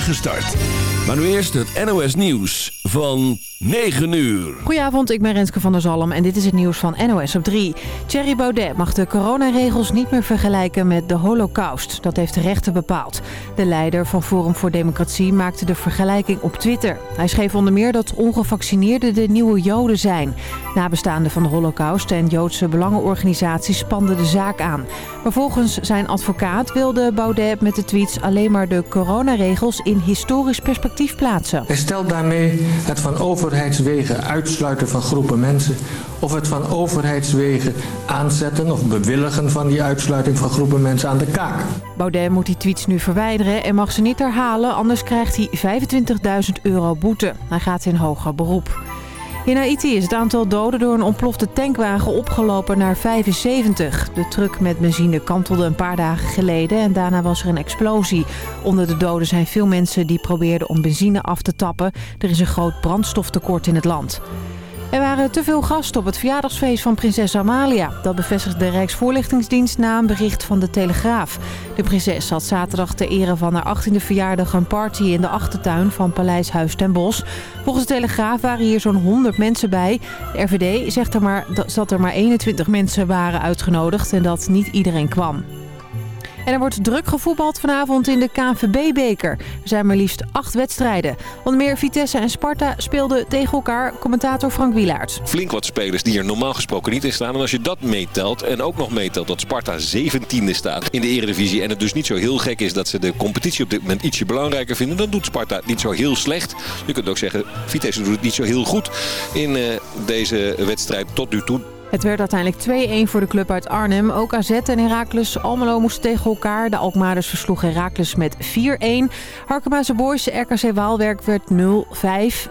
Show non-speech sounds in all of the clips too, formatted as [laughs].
start. Maar nu eerst het NOS Nieuws van 9 uur. Goedenavond, ik ben Renske van der Zalm en dit is het nieuws van NOS op 3. Thierry Baudet mag de coronaregels niet meer vergelijken met de holocaust. Dat heeft de rechter bepaald. De leider van Forum voor Democratie maakte de vergelijking op Twitter. Hij schreef onder meer dat ongevaccineerden de nieuwe joden zijn. Nabestaanden van de holocaust en Joodse belangenorganisaties spanden de zaak aan. Maar volgens zijn advocaat wilde Baudet met de tweets alleen maar de coronaregels in historisch perspectief plaatsen. Hij stelt daarmee het van overheidswegen uitsluiten van groepen mensen of het van overheidswegen aanzetten of bewilligen van die uitsluiting van groepen mensen aan de kaak. Baudet moet die tweets nu verwijderen en mag ze niet herhalen, anders krijgt hij 25.000 euro boete. Hij gaat in hoger beroep. In Haiti is het aantal doden door een ontplofte tankwagen opgelopen naar 75. De truck met benzine kantelde een paar dagen geleden en daarna was er een explosie. Onder de doden zijn veel mensen die probeerden om benzine af te tappen. Er is een groot brandstoftekort in het land. Er waren te veel gasten op het verjaardagsfeest van prinses Amalia. Dat bevestigt de Rijksvoorlichtingsdienst na een bericht van de Telegraaf. De prinses had zaterdag ter ere van haar 18e verjaardag een party in de achtertuin van Paleis Huis ten Bosch. Volgens de Telegraaf waren hier zo'n 100 mensen bij. De RVD zegt er maar dat er maar 21 mensen waren uitgenodigd en dat niet iedereen kwam. En er wordt druk gevoetbald vanavond in de KNVB-beker. Er zijn maar liefst acht wedstrijden. Onder meer Vitesse en Sparta speelden tegen elkaar. Commentator Frank Wielaert. Flink wat spelers die er normaal gesproken niet in staan. En als je dat meetelt en ook nog meetelt dat Sparta 17e staat in de eredivisie... en het dus niet zo heel gek is dat ze de competitie op dit moment ietsje belangrijker vinden... dan doet Sparta niet zo heel slecht. Je kunt ook zeggen, Vitesse doet het niet zo heel goed in uh, deze wedstrijd tot nu toe. Het werd uiteindelijk 2-1 voor de club uit Arnhem. Ook AZ en Heracles Almelo moesten tegen elkaar. De Alkmaarders versloegen Heracles met 4-1. Harkemaanse Boys, RKC Waalwerk werd 0-5.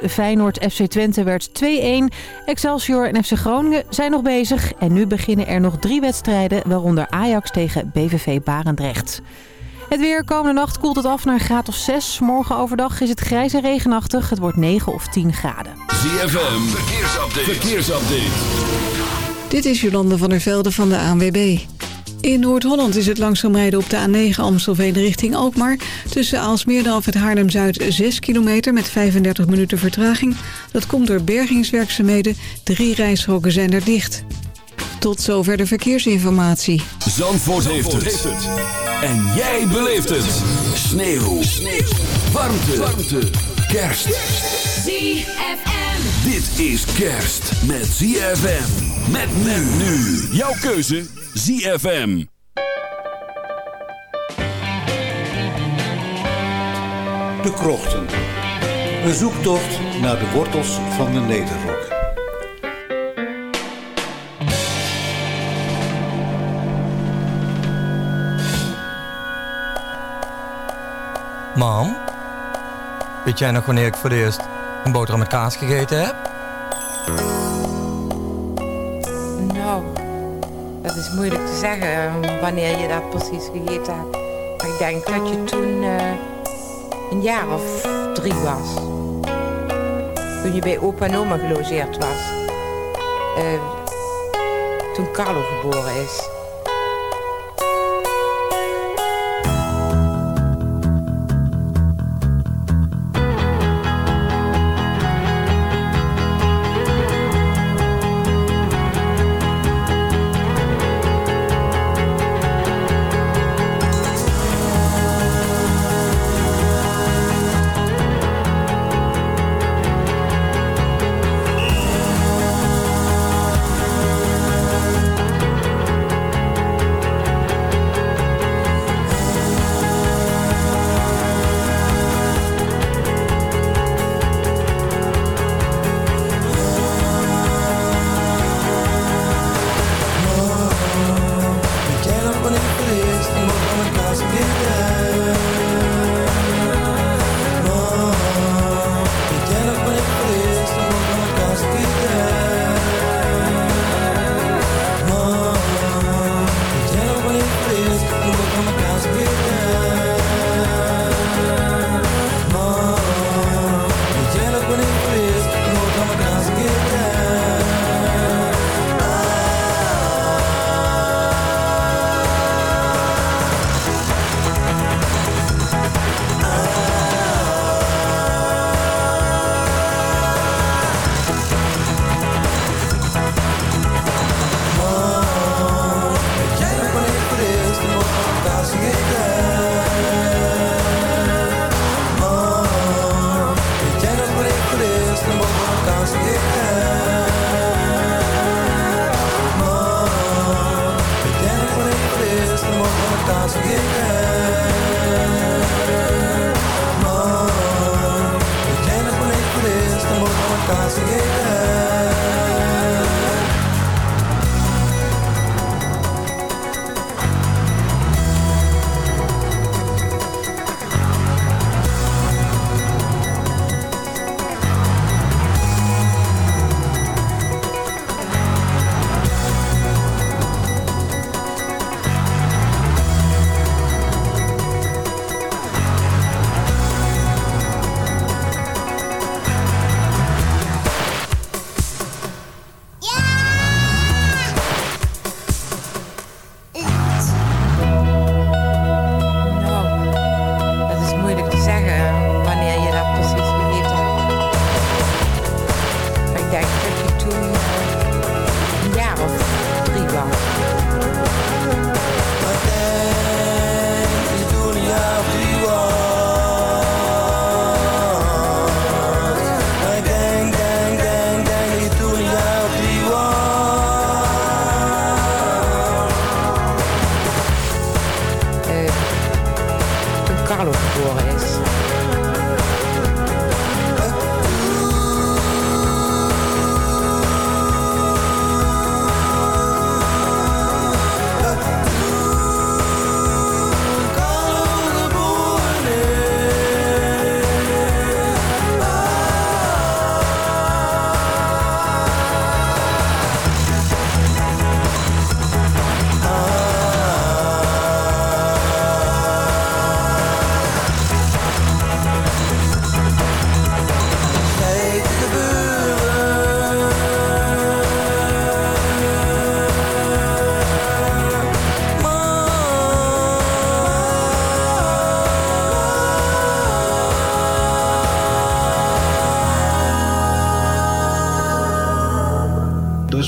Feyenoord FC Twente werd 2-1. Excelsior en FC Groningen zijn nog bezig. En nu beginnen er nog drie wedstrijden, waaronder Ajax tegen BVV Barendrecht. Het weer komende nacht koelt het af naar een graad of 6. Morgen overdag is het grijs en regenachtig. Het wordt 9 of 10 graden. ZFM, verkeersupdate. verkeersupdate. Dit is Jolande van der Velde van de ANWB. In Noord-Holland is het langzaam rijden op de A9 Amstelveen richting Alkmaar. Tussen Aalsmeer en het Haarlem-Zuid 6 kilometer met 35 minuten vertraging. Dat komt door bergingswerkzaamheden. Drie rijstroken zijn er dicht. Tot zover de verkeersinformatie. Zandvoort, heeft, het. En jij beleeft het. Sneeuw. Sneeuw. Warmte. Warmte. Kerst. ZFM. Dit is kerst met ZFM. Met men nu. Jouw keuze ZFM. De Krochten. Een zoektocht naar de wortels van de Nederrok. Mam, weet jij nog wanneer ik voor het eerst een boterham met kaas gegeten heb? Nou, dat is moeilijk te zeggen wanneer je dat precies gegeten hebt. Maar ik denk dat je toen uh, een jaar of drie was. Toen je bij opa en oma gelogeerd was. Uh, toen Carlo geboren is.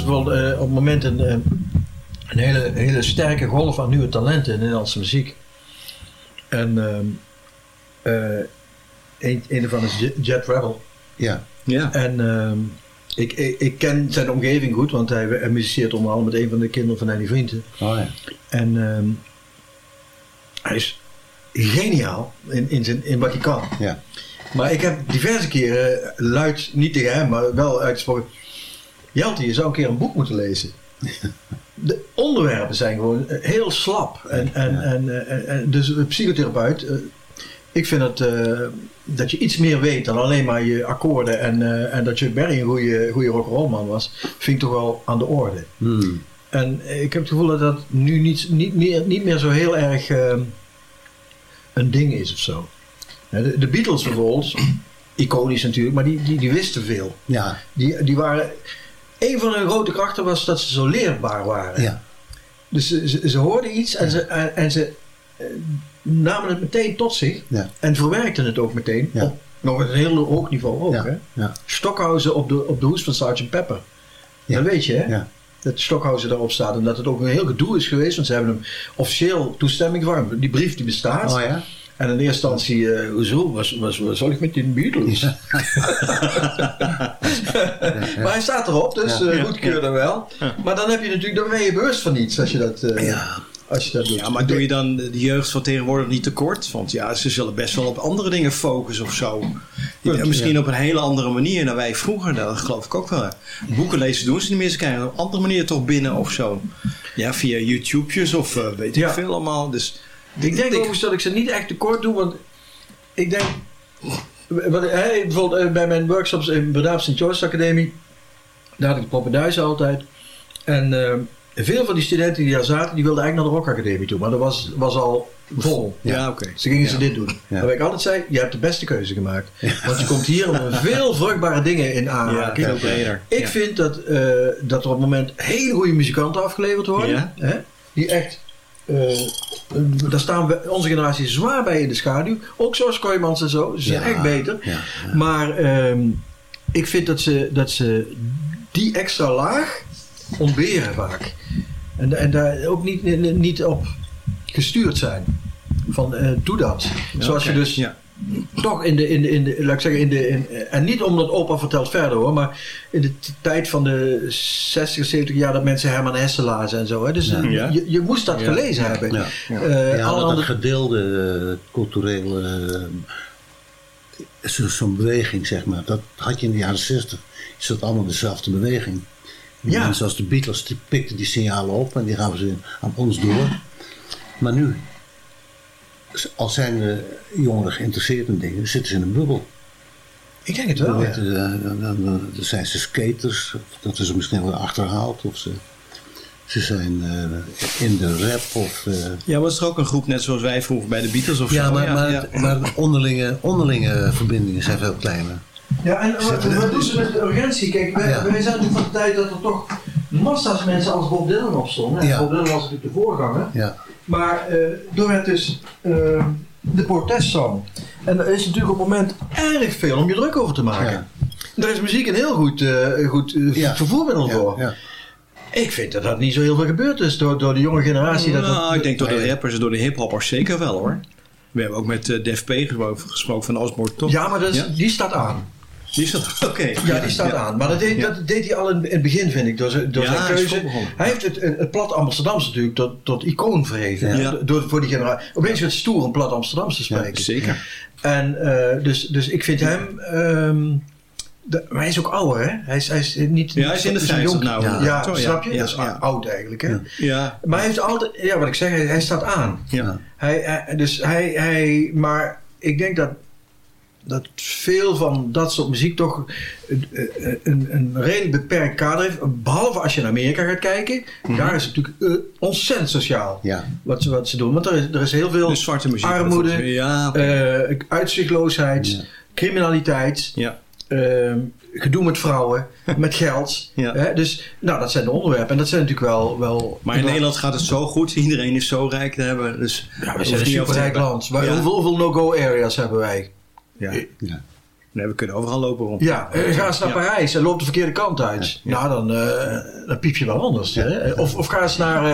Geval eh, op het moment een, eh, een hele, hele sterke golf aan nieuwe talenten in de Nederlandse muziek. En ehm, eh, een, een ervan is Jet- Jet Rebel. Ja. Ja. En ehm, ik, ik, ik ken zijn omgeving goed, want hij, hij muziceert onder andere met een van de kinderen van Annie Vrienden. Oh ja. En ehm, hij is geniaal in, in, zijn, in wat hij kan. Ja. Maar ik heb diverse keren luid, niet tegen hem, maar wel uitgesproken. Jelte, je zou een keer een boek moeten lezen. De onderwerpen zijn gewoon eh, heel slap. En, en, en, eh, en, en dus een psychotherapeut, eh, ik vind het, eh, dat je iets meer weet dan alleen maar je akkoorden en, eh, en dat je Barry een goede, goede rock'n'rollman was, vind ik toch wel aan de orde. Hmm. En ik heb het gevoel dat dat nu niet, niet, meer, niet meer zo heel erg eh, een ding is of zo. De, de Beatles bijvoorbeeld, [clears throat] iconisch natuurlijk, maar die, die, die wisten veel. Ja. Die, die waren, een van hun grote krachten was dat ze zo leerbaar waren. Ja. Dus ze, ze, ze hoorden iets en ze, en, ze eh, namen het meteen tot zich Ja. en verwerkten het ook meteen op nog een heel hoog niveau ook. Hè? Ja. Stockhausen op de, op de hoes van Sgt. Pepper. Ja. Dat weet je, hè? Ja. Dat Stockhausen daarop staat en dat het ook een heel gedoe is geweest, want ze hebben hem officieel toestemming voor. Die brief die bestaat. Oh ja? En in eerste instantie, eh, hoezo, was, was, wat zal ik met die Beatles? [laughs] maar hij staat erop, dus Ja. eh goedkeur dan wel. Maar dan heb je natuurlijk, dan ben je bewust van iets als je dat, eh, Ja. als je dat doet. Ja, maar doe je dan de jeugd van tegenwoordig niet tekort? Want ja, ze zullen best wel op andere dingen focussen of zo. Punt, misschien ja. op een hele andere manier dan wij vroeger. Dat geloof ik ook wel. Boeken lezen doen ze niet meer. Ze krijgen op een andere manier toch binnen of zo. Ja, via YouTube's of eh, weet ik Ja. veel allemaal. Dus Ik denk overigens dat ik ze niet echt tekort doe, want ik denk... Wat, hè, bijvoorbeeld eh, bij mijn workshops in Breda St. George's Academie, daar had ik de poppenduizen altijd. En eh, veel van die studenten die daar zaten, die wilden eigenlijk naar de Rock Academie toe, maar dat was, was al vol. ja, oké. Ze gingen ze dit doen. Ja. Waarbij ik altijd zei, je hebt de beste keuze gemaakt. Want je komt hier met [laughs] veel vruchtbare dingen in aanraking. Ik Ja. vind dat, eh, dat er op het moment hele goede muzikanten afgeleverd worden. Ja. Hè, die echt, eh, daar staan we onze generatie zwaar bij in de schaduw. Ook zoals Kooijmans en zo. Ze zijn Ja. echt beter. Ja. Maar ehm, ik vind dat ze, dat ze die extra laag ontberen vaak. En, en daar ook niet, niet- op gestuurd zijn. Van eh, doe dat. Zoals je dus Ja. Toch in de, in de, in de laat ik zeggen, in de, in, en niet omdat opa vertelt verder hoor, maar in de tijd van de 60, 70 jaar dat mensen Herman Hesse lazen en zo. Hè? Dus Ja. Ja. je, je moest dat Ja. gelezen hebben. Ja. Eh, ja, alle dat, andere- gedeelde eh, culturele eh, zo- zo'n beweging, zeg maar. Dat had je in de jaren 60. Is dat allemaal dezelfde beweging. Ja. Mensen als de Beatles, die pikten die signalen op en die gaven ze aan ons door. Maar nu, als zijn de jongeren geïnteresseerd in dingen, zitten ze in een bubbel. ik denk het Dan, wel. ja. eh, dan, dan- dan zijn ze skaters, of dat is misschien wel achterhaald, of ze, ze zijn eh, in de rap. Of, eh, ja, maar is er ook een groep net zoals wij vroeger bij de Beatles of ja, zo? maar, maar, ja. maar de onderlinge, onderlinge verbindingen zijn veel kleiner. Ja, en wat, wat doen ze met de urgentie? Kijk, wij, Ja. wij zijn natuurlijk van de tijd dat er toch massa's mensen als Bob Dylan opstonden. En Ja. Bob Dylan was natuurlijk de voorganger. Ja, Maar eh door het dus de protestsong. En er is natuurlijk op het moment erg veel om je druk over te maken. Ja. Daar is muziek een heel goed, eh, goed Ja. vervoermiddel ja, voor. ja. Ik vind dat dat niet zo heel veel gebeurd is door, door de jonge generatie. dat Nou, ik denk door de rappers en door de hiphoppers zeker wel hoor. We hebben ook met eh, Def P gesproken, gesproken van Osborne toch? Ja, maar dat is- Ja? die staat aan. Die dat? Oké. Ja, die staat aan. Maar dat deed, Ja. dat deed hij al in, het begin, vind ik, door, zijn- door keuze. Hij heeft het, het plat Amsterdamse natuurlijk tot, tot icoon verheven. Door, voor die generatie. Opeens werd het stoer om plat Amsterdamse te Ja, spreken. zeker. En eh, dus, dus ik vind hem. ehm, de- maar hij is ook ouder, hè? Hij is, hij is niet. Ja, hij is in de zo'n 50 jong- nou, Ja, ja. snap je? Ja, dat is ja. oud eigenlijk, hè? Ja. Ja. Maar hij heeft altijd. Ja, wat ik zeg, hij, hij staat aan. Ja. Hij, hij- dus hij, hij. Maar ik denk dat. Dat veel van dat soort muziek toch een, een, een, een redelijk beperkt kader heeft. Behalve als je naar Amerika gaat kijken. Mhm. Daar is het natuurlijk eh, ontzettend sociaal. Ja. Wat, ze, wat ze doen. Want er is, er is heel veel zwarte muziek. armoede. Ja. eh, uitzichtloosheid, Ja. criminaliteit, ja. ehm, gedoe met vrouwen, [laughs] met geld. Ja. Hè? Dus nou, dat zijn de onderwerpen. En dat zijn natuurlijk wel... wel Maar in Nederland gaat het zo goed. Iedereen is zo rijk. Daar hebben we dus... Ja, we zijn een te superrijk land. Maar Ja. hoeveel, hoeveel no-go areas hebben wij? Ja. Ja. Nee, we kunnen overal lopen rond. Ja, eh, ga eens naar Ja. Parijs en loop de verkeerde kant uit. Nou, dan, eh, dan piep je wel anders. Hè? Of, of ga eens naar,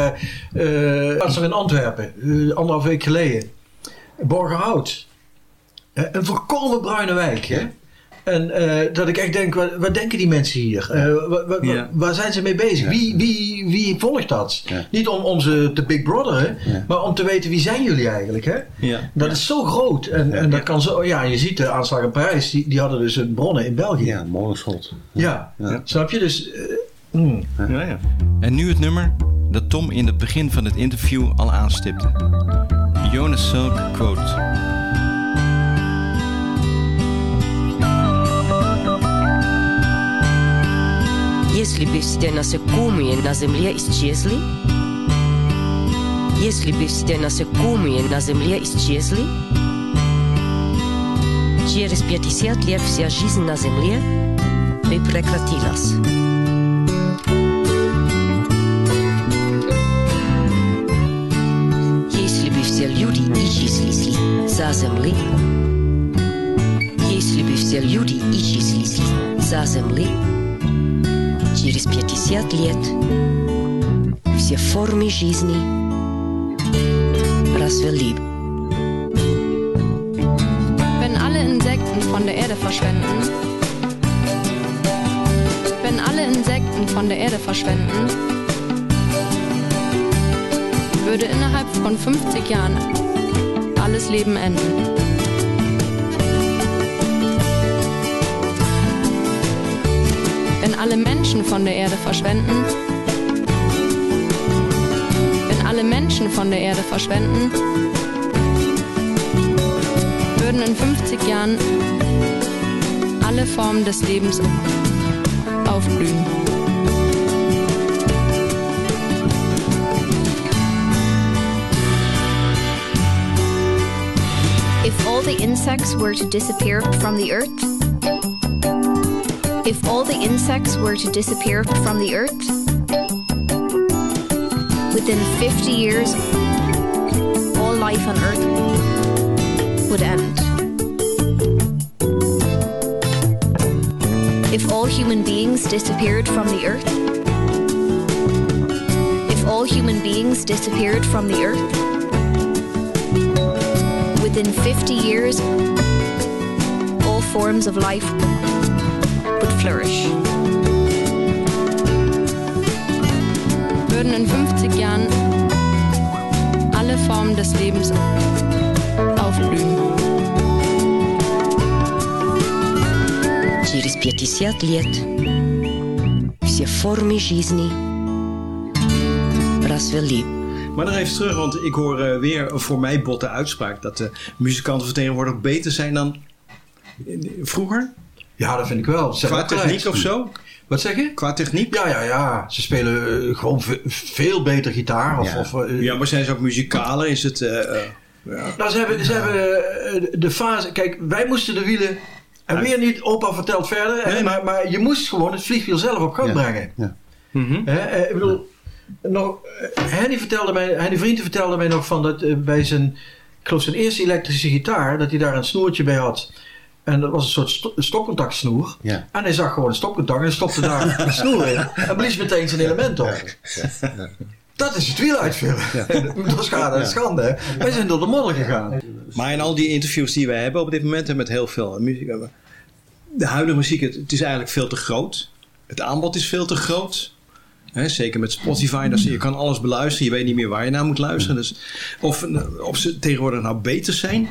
eh eh, laatst nog in Antwerpen, eh, anderhalf week geleden. Borgerhout. Eh, een volkomen bruine wijk. Hè? En eh, dat ik echt denk, wat, wat denken die mensen hier? Eh, wa- wa- wa- Ja. Waar zijn ze mee bezig? Wie, wie, wie volgt dat? Niet om, om ze te big brotheren, maar om te weten wie zijn jullie eigenlijk. Hè? Ja. Dat is zo groot. En, en dat kan zo. Ja, je ziet de aanslag in Parijs, die, die hadden dus een bronnen in België. Ja, molenschot. Ja, snap je? Dus. eh, mm. Ja, ja. En nu het nummer dat Tom in het begin van het interview al aanstipte. Jonas Silk quote. Если бы все насекомые на Земле исчезли, если бы все насекомые на Земле исчезли, через 50 лет вся жизнь на Земле бы прекратилась. Если бы все люди исчезли за Земли, если бы все люди исчезли за Земли, через 50 лет все формы жизни развели. Wenn alle Insekten von der Erde verschwenden, wenn alle Insekten von der Erde verschwenden, würde innerhalb von 50 Jahren alles Leben enden. Alle Menschen von der Erde verschwenden, wenn alle Menschen von der Erde verschwenden, würden in 50 Jahren alle Formen des Lebens aufblühen. If all the insects were to disappear from the earth, if all the insects were to disappear from the earth, within 50 years, all life on earth would end. If all human beings disappeared from the earth, if all human beings disappeared from the earth, within 50 years, all forms of life flourish. Würden in 50 Jahren alle Formen des Lebens aufblühen. Через 50 лет все формы жизни развели. Maar nog even terug, want ik hoor eh, weer een voor mij botte uitspraak dat de muzikanten vertegenwoordigd beter zijn dan vroeger. Ja, dat vind ik wel. Qua techniek of zo? Wat zeg je? Qua techniek? Ja, ja, ja. Ze spelen eh, gewoon ve- veel beter gitaar. Of, Ja. of, eh, ja, maar zijn ze ook muzikaler? Is het... eh, eh, ja. Nou, ze hebben, ze hebben de fase... Kijk, wij moesten de wielen... En weer niet, opa vertelt verder. hè, maar, maar je moest gewoon het vliegwiel zelf op gang brengen. Ja. Hè, eh, ik bedoel, nog, Henny, vertelde mij, Henny Vrienden vertelde mij nog van dat bij zijn, ik geloof zijn eerste elektrische gitaar, dat hij daar een snoertje bij had. En dat was een soort sto stopcontactsnoer. Ja. En hij zag gewoon een stopcontact en stopte daar [laughs] een snoer in. En blies meteen zijn element op. Dat is het wiel uitvullen. [laughs] Dat is schade en Ja. schande. Hè. Wij zijn door de modder gegaan. Maar in al die interviews die wij hebben op dit moment en met heel veel muziek. De huidige muziek, het, het is eigenlijk veel te groot. Het aanbod is veel te groot. Hè, zeker met Spotify, dat je kan alles beluisteren. Je weet niet meer waar je naar moet luisteren. Dus of, of ze tegenwoordig nou beter zijn.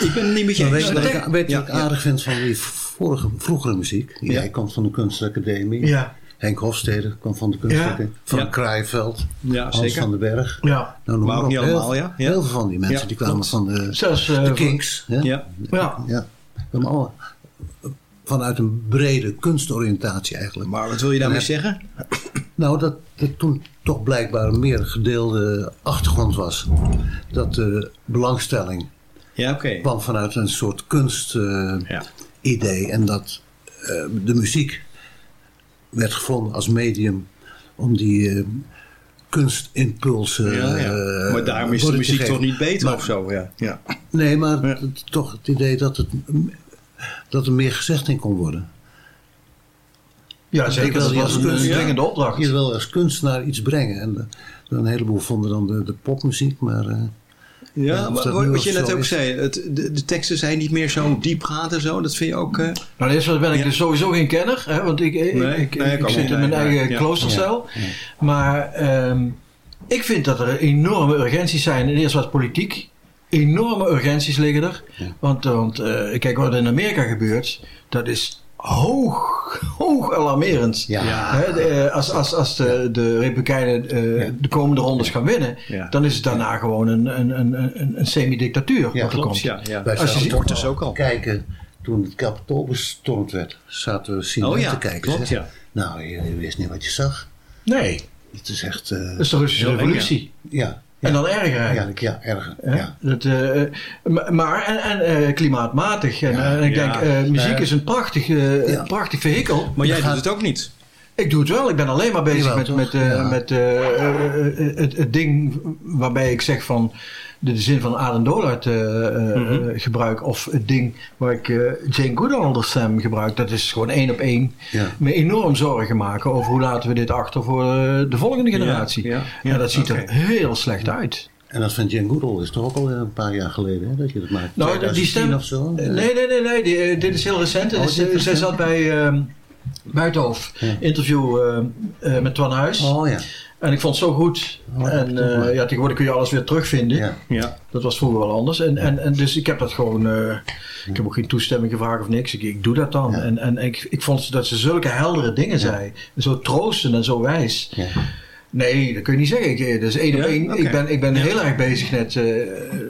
Ik ben het niet met je eens. weet je wat ik, aardig vind van die vorige, vroegere muziek? Jij komt van de kunstacademie. Ja. Henk Hofstede kwam van de kunstacademie. Van Ja. Kraaienveld. Ja, Hans zeker. van den Berg. Ja. Nou, Maar ook op. niet Heel- allemaal, ja. Ja. Heel veel van die mensen Ja, die kwamen van de, Zelfs, eh, de Kings. Ja. Ja. ja. Allemaal vanuit een brede kunstoriëntatie eigenlijk. Maar wat wil je daarmee En, zeggen? Nou, dat er toen toch blijkbaar een meer gedeelde achtergrond was. Dat de belangstelling Ja, oké. kwam vanuit een soort kunst eh, idee. En dat eh, de muziek werd gevonden als medium om die eh, kunstimpulsen... Ja, ja. maar daarom is de muziek toch niet beter Maar- of zo? Ja. Ja. Nee, maar toch het idee dat het dat er meer gezegd in kon worden. Ja, zeker. Dat was een, een dringende opdracht. Je wil als kunstenaar iets brengen. En de, een heleboel vonden dan de, de popmuziek, maar... Uh, ja, maar wat, wat je net ook zei, het, de, de, teksten zijn niet meer zo diepgaand en zo. Dat vind je ook... Uh... Nou, eerst ben ik ja. dus sowieso geen kenner. Hè, want ik, ik, nee, ik, nee, ik, ik zit in mijn eigen ja. kloostercel. Ja. Maar um, ik vind dat er enorme urgenties zijn. En eerst was politiek. Enorme urgenties liggen er. Want, want uh, kijk wat er in Amerika gebeurt. Dat is hoog, hoog alarmerend. Ja. He, de, als als, als de, de Republikeinen uh, de komende rondes gaan winnen, ja. dan is het daarna gewoon een, een, een, een, een semi-dictatuur ja, wat er klopt, komt. Ja, ja. Wij als je ziet, dus ook al kijken toen het kapitool bestormd werd, zaten we zien oh, te kijken. Klopt, ja. Nou, je, je, wist niet wat je zag. Nee. Het is echt... Uh, dat is de Russische revolutie. ja. Ja. En dan erger eigenlijk. Ja, erger. Ja? Ja. Dat, uh, maar, en, en uh, klimaatmatig. En, ja, ik denk, uh, muziek is een prachtig, prachtig vehikel. Maar jij doet het ook niet. Ik doe het wel. Ik ben alleen maar bezig Jawel, met, met, met het, het ding waarbij ik zeg van de zin van Adam Dollard uh, mm -hmm. gebruik. Of het ding waar ik Jane Goodall Sam gebruik. Dat is gewoon één op één. Ja. Me enorm zorgen maken over hoe laten we dit achter voor de volgende generatie. Ja, ja. En dat ziet okay. er heel slecht uit. En dat van Jane Goodall is toch ook al een paar jaar geleden hè, dat je dat maakt? Nou, die stem. Of zo? Nee, nee, nee. nee die, dit is heel recent. Oh, zij zat bij uh, Buitenhof. Interview met Twan Huis. Oh ja. En ik vond het zo goed. Oh, en uh, ja, tegenwoordig kun je alles weer terugvinden. Ja. Ja. Dat was vroeger wel anders. En, en, en dus ik heb dat gewoon. Uh, ik heb ook geen toestemming gevraagd of niks. Ik, ik doe dat dan. Ja. En, en ik, ik vond dat ze zulke heldere dingen zei. Zo troostend en zo wijs. Ja. Nee, dat kun je niet zeggen. Ik, dus één op één. Okay. Ik ben, ik ben heel erg bezig net. Uh,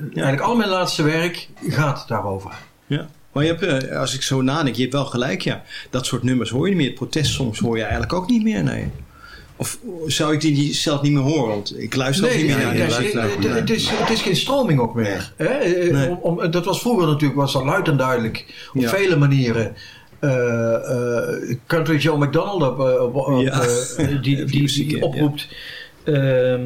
eigenlijk al mijn laatste werk gaat daarover. Ja. Maar je hebt, als ik zo nadenk, je hebt wel gelijk, ja. Dat soort nummers hoor je niet meer. Protestsongs hoor je eigenlijk ook niet meer, nee. Of zou ik die zelf niet meer horen? Want ik luister nee, ook niet meer naar nee, het, is, het is geen stroming ook meer. Hè? Nee. Om, om, dat was vroeger natuurlijk was dat luid en duidelijk. Op Ja. vele manieren. Uh, uh, Country Joe McDonald op, op, op, Ja. uh, [laughs] die, die, die oproept ehm,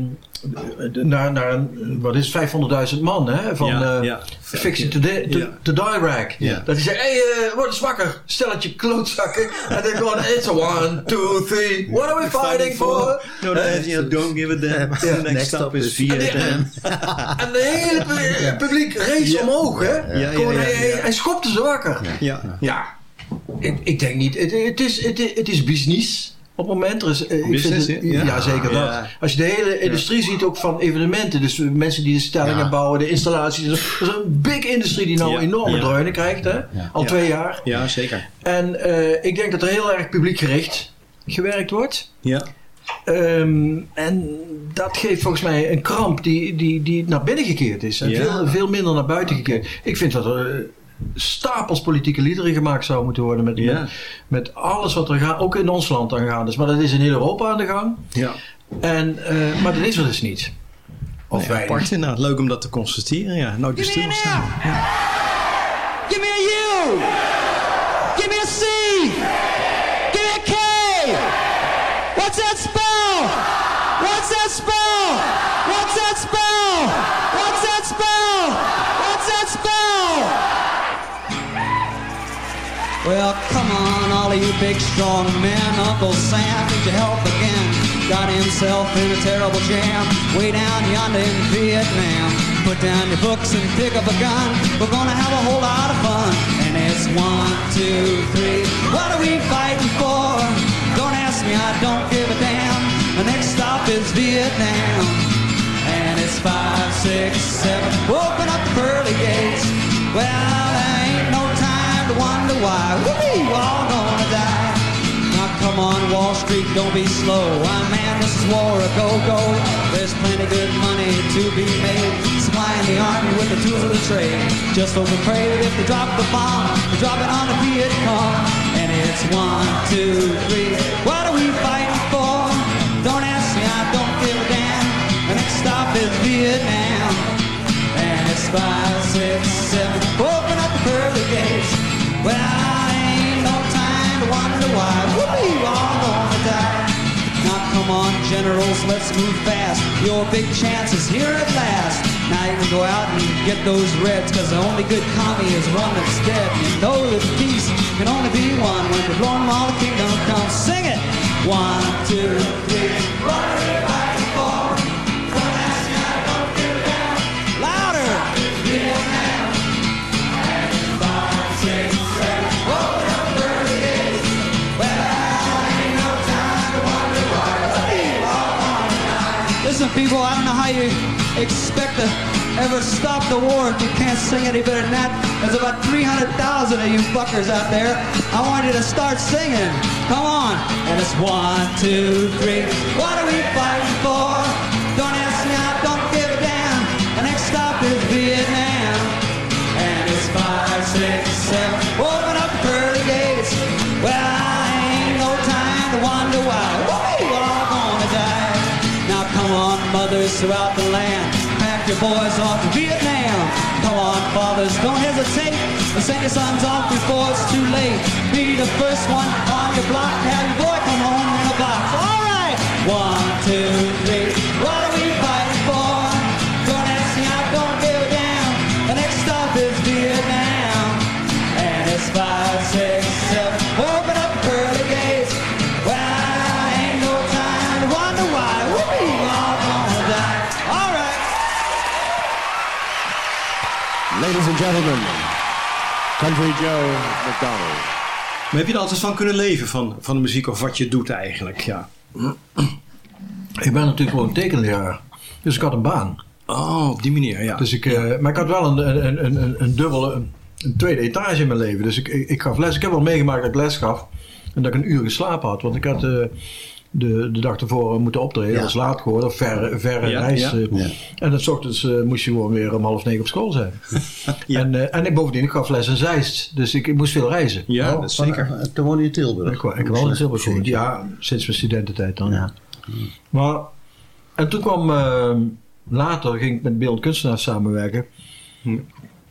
naar, naar een, wat is het, 500.000 man hè, van Ja, uh, ja. Fixing to, to, Ja. to Die Rack. Ja. Dat hij zegt, hé, hey, word eens wakker, stelletje klootzakken. en dan gewoon, it's a one, two, three, what are we fighting for? No, Eh, don't give a damn. The next stop is En, die- Vietnam. en de hele pu- [laughs] publiek rees Ja. omhoog, hè? Ja, ja, Gewoon, ja, hij, ja. hij, hij schopte ze wakker. Ja. Ja, ik, ik denk niet. Het, het, is, het, het is business. Op het moment, er is, eh, ik Business, vind het- ja. ja, zeker dat. Ja. Als je de hele industrie ziet ook van evenementen, dus mensen die de stellingen Ja. bouwen, de installaties, dat is een big industrie die nou Ja. enorme Ja. dreunen krijgt, hè? al Ja. twee jaar. Ja, zeker. En eh, ik denk dat er heel erg publiekgericht gewerkt wordt. Ja. Ehm, en dat geeft volgens mij een kramp die, die, die naar binnen gekeerd is. En Ja. veel, veel minder naar buiten gekeerd. Ik vind dat er eh, stapels politieke liederen gemaakt zou moeten worden. Met, Ja. met, met alles wat er gaat, ook in ons land aan gaan is. Maar dat is in heel Europa aan de gang. Ja. En, eh, maar dat is er dus niet. Of Nee, weinig. apart inderdaad. Leuk om dat te constateren. Ja, nooit meer stilstaan. Give me a U. Give me a C. Give me a K. What's that Well, come on, all of you big strong men. Uncle Sam, need your help again. Got himself in a terrible jam way down yonder in Vietnam. Put down your books and pick up a gun. We're gonna have a whole lot of fun. And it's one, two, three. What are we fighting for? Don't ask me, I don't give a damn. The next stop is Vietnam. And it's five, six, seven. Open up the pearly gates. Well, there ain't no to wonder why. We're all gonna die. Now come on, Wall Street, don't be slow. I man, this is war a go-go. There's plenty good money to be made. Supplying the army with the tools of the trade. Just hope and pray that if they drop the bomb, they drop it on the Viet. And it's one, two, three. What are we fighting for? Don't ask me, I don't give a damn. The next stop is Vietnam. And it's five, six, seven. Open up the pearly gates. Well, ain't no time to wonder why. We're all gonna die. Now come on, generals, let's move fast. Your big chance is here at last. Now you can go out and get those reds, cause the only good commie is one that's dead. And you know that peace can only be one when them all the kingdom come. Sing it! One, people, I don't know how you expect to ever stop the war if you can't sing any better than that. There's about 300,000 of you fuckers out there. I want you to start singing. Come on. And it's one, two, three. What are we fighting for? Mothers throughout the land. Pack your boys off to Vietnam. Come on, fathers, don't hesitate. Send your sons off before it's too late. Be the first one on your block. Have your boy come home in a box. All right. One, two, three. What are we Ladies and gentlemen, Country Joe McDonald. Maar heb je er altijd van kunnen leven, van, van de muziek of wat je doet eigenlijk? Ja. Ik ben natuurlijk gewoon tekenleraar. Dus ik had een baan. Oh, op die manier, ja. Dus ik, eh, maar ik had wel een, een, een, een, een dubbele, een, een tweede etage in mijn leven. Dus ik, ik, ik gaf les. Ik heb wel meegemaakt dat ik les gaf. En dat ik een uur geslapen had. Want ik had eh, de, de dag ervoor moeten optreden. Dat was laat geworden. Verre, verre Ja, reis. ja. eh. Ja. En dan 's ochtends eh, moest je gewoon weer om half negen op school zijn. [laughs] en, eh, en ik bovendien, ik gaf les in Zeist. Dus ik, ik moest veel reizen. Ja, Oh, dat is van- zeker. eh, Toen woon je in Tilburg. Ik, ik woon in Tilburg. Ja, sinds mijn studententijd dan. Ja. Maar, en toen kwam, eh, later ging ik met beeldend kunstenaars samenwerken.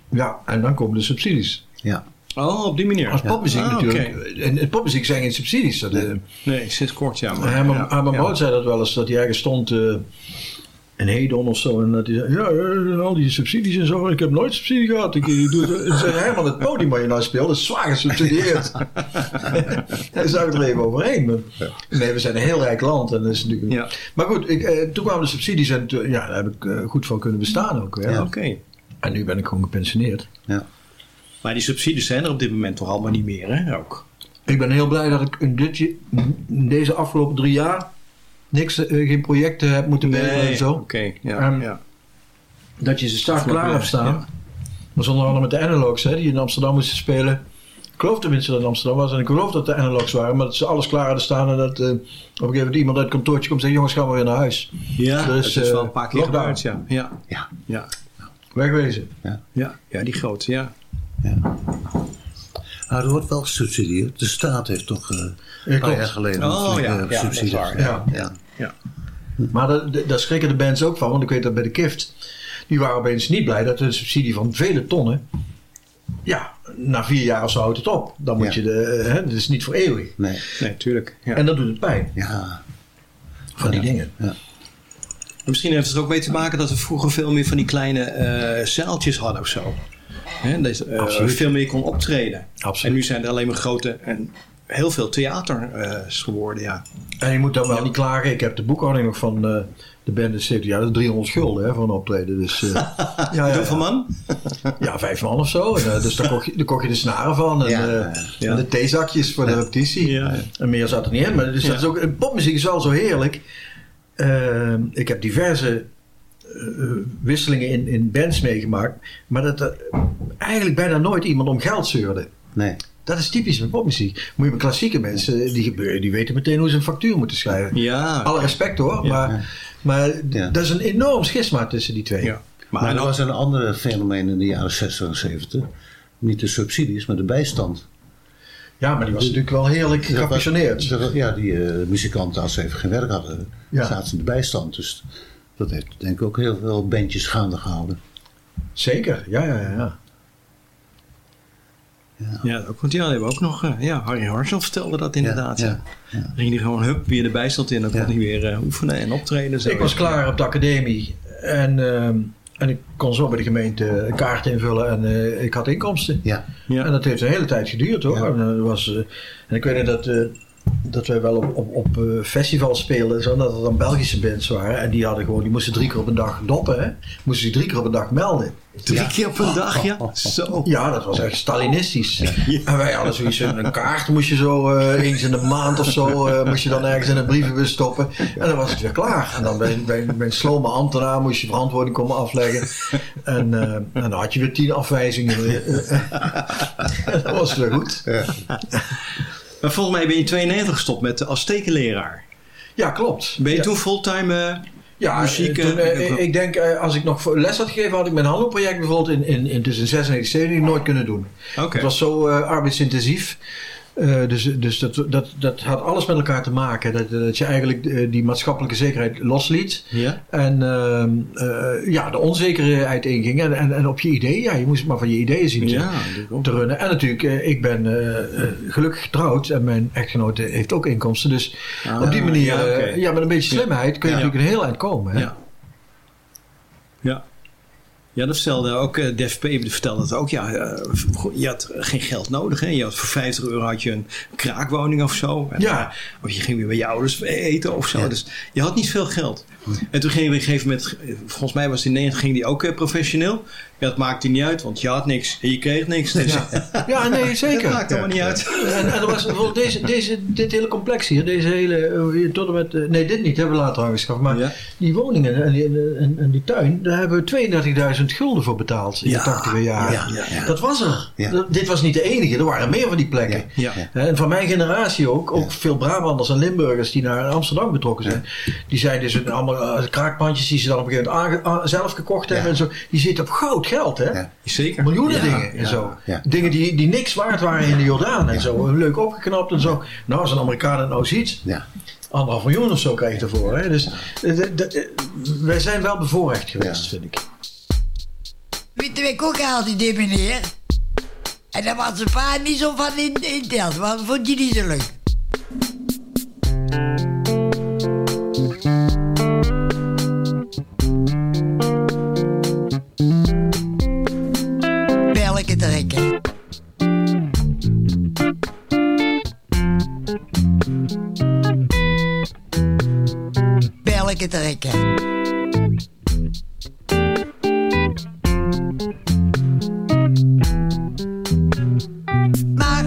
Ja, en dan komen de subsidies. Ja. Oh, op die manier. Als popmuziek Ah, natuurlijk. En in popmuziek zijn geen subsidies. Dat, eh, Nee, sinds kort ja. Maar, Herman, ja, Herman ja. Brood zei dat wel eens, dat hij ergens stond eh in Hedon of zo. En dat hij zei, ja, eh, al die subsidies en zo. Ik heb nooit subsidie gehad. Ik, ik doe het, en zei Herman, het podium waar je nou speelt is zwaar gesubsidieerd. hij zag er even overheen. Maar, Nee, we zijn een heel rijk land. En dat is natuurlijk, Maar goed, ik, eh, toen kwamen de subsidies en ja, daar heb ik eh, goed van kunnen bestaan ook. Ja. Ja, oké. En nu ben ik gewoon gepensioneerd. Ja. Maar die subsidies zijn er op dit moment toch allemaal niet meer, hè? Ook. Ik ben heel blij dat ik in, dit, in deze afgelopen drie jaar niks, eh, geen projecten heb moeten werken en zo. Oké, ja, En ja. Dat je ze start Afgelopen klaar hebt staan. ja. Maar zonder andere met de analogs, hè, die in Amsterdam moesten spelen. Ik geloof tenminste dat het Amsterdam was. En ik geloof dat de analogs waren. Maar dat ze alles klaar hadden staan. En dat eh, op een gegeven moment iemand uit het kantoortje komt en zegt... Jongens, gaan we weer naar huis. Ja, Dus, dat is wel eh, een paar keer lockdown. gebeurd, ja. Ja, ja. ja. Wegwezen. Ja. Ja, ja die grote, ja. Nou, er wordt wel gesubsidieerd. De staat heeft toch eh, een paar jaar geleden Oh, een ja, ja, ja. ja. Maar da- da- daar schrikken de bands ook van. Want ik weet dat bij de Kift... Die waren opeens niet blij dat een subsidie van vele tonnen... Ja, na vier jaar of zo houdt het op. Dan moet Ja. je de... eh, Hè, dat is niet voor eeuwig. Nee. Nee, tuurlijk. Ja. En dat doet het pijn. Ja. Van die dingen. Ja. Misschien heeft het er ook mee te maken dat we vroeger veel meer van die kleine eh zaaltjes hadden of zo. Hè, je, eh, veel meer kon optreden. Absoluut. En nu zijn er alleen maar grote en heel veel theater eh, is geworden, ja. En je moet dan wel niet klagen. Ik heb de boekhouding nog van eh, de band in 70 jaar. Dat is 300 gulden hè, voor een optreden. Dus, eh, [laughs] ja, ja, Hoeveel ja. man? Ja, vijf man of zo. En, eh, dus daar kocht, je, daar kocht je de snaren van. En, Ja, eh, ja. en de theezakjes voor de repetitie. Ja, ja. En meer zat er niet in. Maar dus dat is ook, popmuziek is wel zo heerlijk. Eh, ik heb diverse eh, wisselingen in, in bands meegemaakt. Maar dat er eigenlijk bijna nooit iemand om geld zeurde. Nee. Dat is typisch met popmuziek. Moet je met klassieke mensen, die, gebeuren, die weten meteen hoe ze een factuur moeten schrijven. Ja. Alle respect hoor, Ja. maar, maar Ja. dat is een enorm schisma tussen die twee. Ja. Maar, Maar er was een ander fenomeen in de jaren 60 en 70. Niet de subsidies, maar de bijstand. Ja, maar die was natuurlijk wel heerlijk gepassioneerd. Ja, die eh, muzikanten, als ze even geen werk hadden, Ja. zaten ze in de bijstand. Dus dat heeft denk ik ook heel veel bandjes gaande gehouden. Zeker, ja, ja, ja, ja. Ja, ook, want ja, die hebben ook nog... eh, ja, Harry Harsel vertelde dat inderdaad. Ja, ja, Dan ging hij gewoon hup, weer de bijstand in. Dan kon hij weer eh, oefenen en optreden. Zo. Ik was klaar op de academie en ehm, En ik kon zo bij de gemeente een kaart invullen en eh, ik had inkomsten. Ja. En dat heeft een hele tijd geduurd hoor. En, was, eh, en ik weet dat, eh, dat wij wel op, op, op eh, festivals speelden. Zo, dat er dan Belgische bands waren. En die hadden gewoon, die moesten drie keer op een dag doppen. Hè? Moesten zich drie keer op een dag melden. Drie keer op een dag, ja? [laughs] Zo. Ja, dat was echt Stalinistisch. En wij hadden zoiets, een kaart moest je zo eh, eens in de maand of zo, eh, moest je dan ergens in een brievenbus stoppen. En dan was het weer klaar. En dan bij, bij, bij een slome ambtenaar moest je verantwoording komen afleggen. En, en dan had je weer tien afwijzingen. [laughs] [laughs] en dan was het weer goed. Maar volgens mij ben je in 92 gestopt met als tekenleraar. Ja, klopt. Ben je Ja. toen fulltime eh, Ja, muziek? toen, eh, eh, ik denk als ik nog les had gegeven, had ik mijn handelsproject bijvoorbeeld in, in, in tussen 96 en 97 nooit kunnen doen. Het was zo arbeidsintensief. Eh, dus dus dat, dat, dat had alles met elkaar te maken. Dat, dat je eigenlijk eh, die maatschappelijke zekerheid losliet. Ja. En ehm, eh, ja, de onzekerheid inging. En, en, en op je ideeën, ja, je moest maar van je ideeën zien te, Ja, runnen. En natuurlijk, ik ben gelukkig getrouwd. En mijn echtgenote heeft ook inkomsten. Dus Ah, op die manier, ja, met een beetje slimheid kun je natuurlijk een heel eind komen. Hè? Ja. Ja, dat vertelde ook uh, Def vertelde het ook. Ja, eh, je had geen geld nodig. Hè? Je had voor 50 euro had je een kraakwoning of zo. En, Ja. Of je ging weer bij je ouders eten of zo. Dus je had niet veel geld. En toen gingen we op een gegeven moment, volgens mij was het in 90, ging die ook eh, professioneel. Ja, dat maakte niet uit, want je had niks en je kreeg niks. Dus Ja. [laughs] Ja, nee, zeker. Dat maakt allemaal niet uit. En, en er was bijvoorbeeld deze, deze, dit hele complex hier, deze hele, eh, tot en met, eh, nee dit niet, hebben we later aangeschaft, maar die woningen en die, en, en die tuin, daar hebben we 32.000 gulden voor betaald in Ja, de 80 jaar. ja, ja, ja. Dat was er. Ja. Dat- dit was niet de enige, er waren meer van die plekken. Ja. En van mijn generatie ook, ook veel Brabanders en Limburgers die naar Amsterdam betrokken zijn. Die zijn dus een- allemaal eh, kraakpandjes die ze dan op een gegeven moment aan- zelf gekocht hebben en zo. Die zitten op goud geld, hè? Zeker. Miljoenen Ja, dingen en zo. ja. Dingen die, die niks waard waren in de Jordaan en zo. Leuk opgeknapt en zo. Nou, als een Amerikaan het nou ziet, Ja. anderhalf miljoen of zo krijg je ervoor. Hè? Dus eh, de- de- wij zijn wel bevoorrecht geweest, vind ik. Weet je, ik ook altijd die meneer. En daar was zijn pa niet zo van in, in telt, want dat vond je niet zo leuk. Trekken. Maar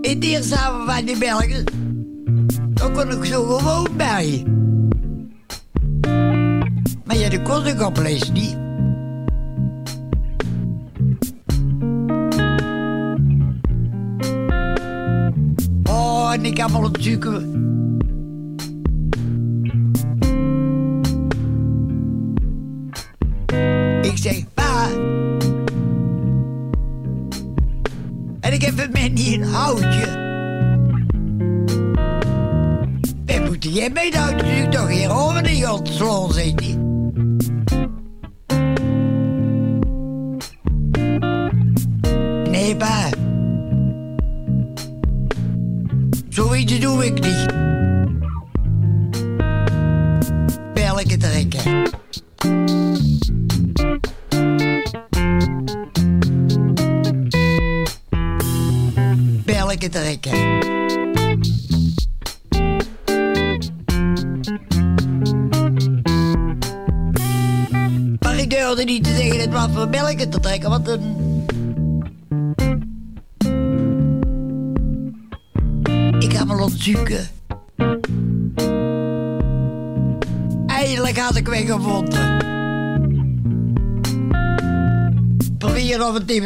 in eerste avond van die Belgen, dan kon ik zo gewoon bij. Maar ja, dat kon ik opeens niet. Oh, en ik heb al het belletje te trekken, want dan... Ik ga me ontzoeken. Eindelijk had ik weer gevonden. Probeer of het in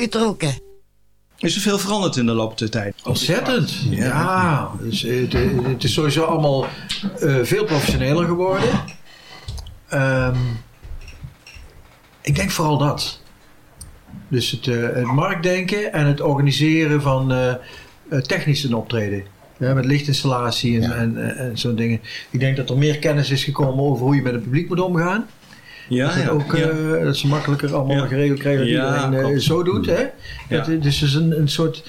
getrokken. Is er veel veranderd in de loop der tijd? Ontzettend. Ja, dus, eh, het, eh, het is sowieso allemaal eh, veel professioneler geworden. Ehm, ik denk vooral dat. Dus het, eh, het marktdenken en het organiseren van eh, eh, technisch een optreden. Ja, met lichtinstallatie en, en, en, en zo'n dingen. Ik denk dat er meer kennis is gekomen over hoe je met het publiek moet omgaan. Ja, dat, ja, ook, ja. eh, dat ze makkelijker allemaal geregeld krijgen dat Ja, iedereen eh, zo doet. Hè? Ja. Dat, dus is een, een soort...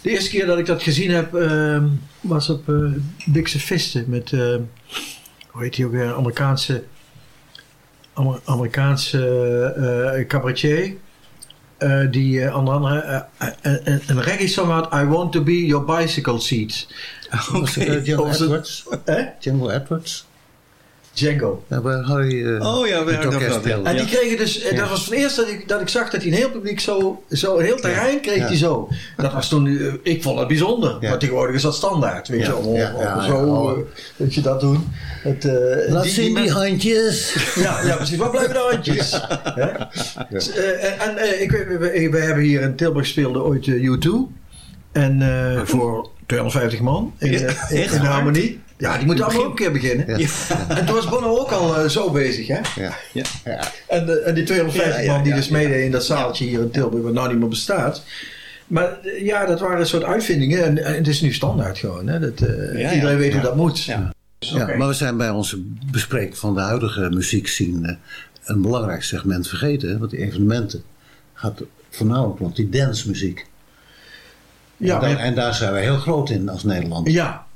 De eerste keer dat ik dat gezien heb ehm, was op eh Bikse Visten met, eh, hoe heet die ook weer, Amerikaanse, Amer- Amerikaanse eh, cabaretier. eh, die onder andere een, een reggae song had, I want to be your bicycle seat. [laughs] Ze- Edwards? Django. Ja, Harry uh, Oh ja, het speelde. En die kregen dus, eh, Ja. dat was van eerst dat ik, dat ik zag dat hij een heel publiek zo, zo een heel terrein kreeg Ja. hij zo. Dat was toen, eh, ik vond het bijzonder. Ja. Maar tegenwoordig is dat standaard, weet Ja. je of ja. zo, Oh. dat je dat doen. Het, eh, Laat zien die handjes. Ja, ja, precies. Waar blijven de handjes? [laughs] Eh, en ik, weet- we, we- we hebben hier in Tilburg speelde ooit eh, U2. En eh, voor 250 man in, Ja, in, echt in harmonie. Ja, die moeten allemaal ook een keer beginnen. Ja. [laughs] En toen was Bono ook al eh, zo bezig, hè? Ja. Ja. En, de, en die 250 Ja, ja, man die ja, dus ja. meededen in dat zaaltje hier in Tilburg, wat nou niet meer bestaat. Maar eh, ja, dat waren een soort uitvindingen. En, en het is nu standaard gewoon. Hè? Dat, eh, Ja, iedereen ja. weet hoe dat moet. Ja. Maar we zijn bij onze bespreking van de huidige muziekscene een belangrijk segment vergeten. hè, Want die evenementen gaat voornamelijk rond die dancemuziek. Ja, en, daar, en daar zijn wij heel groot in als Nederland. Ja,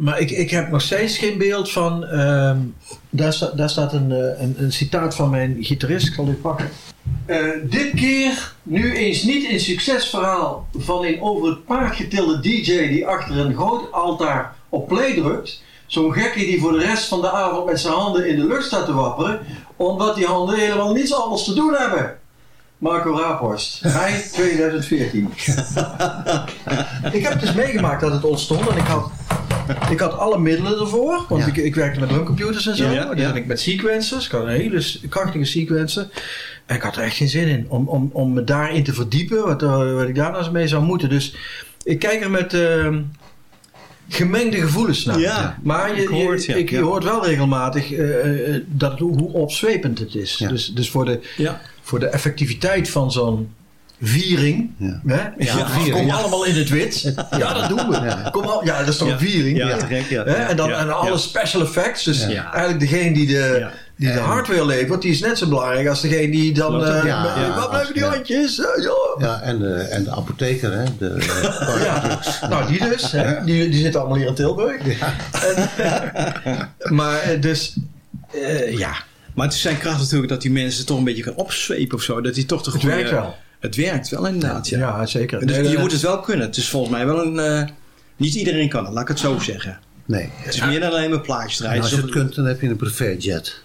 maar ik, ik heb nog steeds geen beeld van. ehm, daar, sta- daar staat een, eh, een, een citaat van mijn gitarist, ik zal dit pakken. Eh, dit keer nu eens niet een succesverhaal van een over het paard getilde DJ die achter een groot altaar op play drukt. Zo'n gekkie die voor de rest van de avond met zijn handen in de lucht staat te wapperen, omdat die handen helemaal niets anders te doen hebben. Marco Raaphorst, mei [laughs] 2014. ik heb dus meegemaakt dat het ontstond en ik had, [laughs] ik had alle middelen ervoor. Want Ja. ik, ik werkte met drumcomputers en zo. Ja, ja, dus ja. en ik met sequencers. Ik had een hele krachtige sequencer. En ik had er echt geen zin in om, om, om me daarin te verdiepen. Wat, eh, wat ik daar nou eens mee zou moeten. Dus ik kijk er met ehm, gemengde gevoelens naar. Ja, maar je, ik hoor het, je, ja. ik, je Ja. hoort wel regelmatig eh, eh, dat, hoe, hoe opzwepend het is. Ja. Dus, dus voor de, Ja. voor de effectiviteit van zo'n viering. Ja. Hè? Ja, Kom viering, ja. allemaal in het wit. Ja, dat doen we. Ja. Kom al, ja, dat is toch een viering? Ja, te gek, ja. Hè? En dan Ja, en alle ja. special effects. Dus Ja. eigenlijk degene die de, Ja. die de hardware levert, die is net zo belangrijk als degene die dan... Eh, ja. met- Ja, waar blijven die ja. handjes? Eh, ja. Ja, en de, en de apotheker, hè? De, Ja, nou die dus. Hè? Die, die zitten allemaal hier in Tilburg. En, maar eh, dus, eh, ja, Maar het is zijn kracht natuurlijk dat die mensen toch een beetje kan opzwepen of zo. Dat hij toch de het goede- werkt wel. Het werkt wel inderdaad, ja. Ja, zeker. Dus Nee, je moet het wel kunnen. Het is volgens mij wel een... eh, niet iedereen kan het, laat ik het zo zeggen. nee. Het is meer dan alleen maar plaatjes draaien. als je het kunt, dan heb je een privéjet.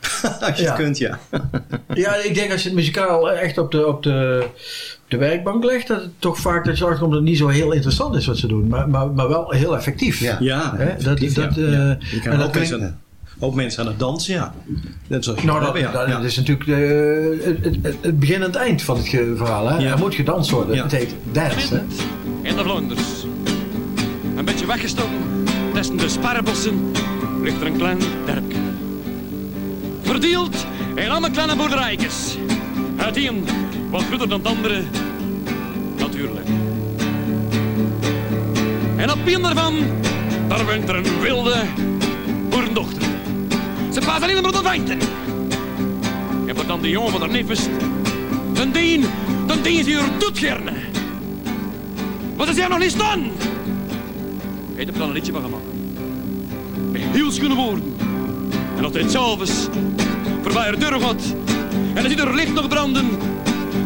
[laughs] als je Ja. het kunt, ja. [laughs] Ja, ik denk als je het muzikaal echt op de, op de, op de werkbank legt, dat het toch vaak dat je achterkomt dat het niet zo heel interessant is wat ze doen, maar, maar, maar wel heel effectief. Ja. Ja, Hè, dat- effectief, dat, ja. eh, Ja. Je en kan dat klinkt- ook mensen aan het dansen, ja. Net zoals Nou, dat, hebben, ja. dat, is natuurlijk eh, het, het, het- het begin en het eind van het verhaal. Hè? Ja. Er moet gedanst worden. Ja. Het heet dance. Hè? in de Vlaanders. Een beetje weggestoken tussen de sparrenbossen ligt er een klein dorpje. Verdeeld in allemaal kleine boerderijtjes. Het een wat groter dan het andere, natuurlijk. En op een daarvan, daar woont er een wilde boerendochter. Ze paast alleen maar tot vijften. En voor dan de jongen van haar neef is, ten dien, ten dien ze hier doet gerne. Wat is hier nog niet staan? Ik heb er dan een liedje van gemaakt. Met heel schone woorden. En als hij s'avonds voorbij de deur en hij ziet er licht nog branden,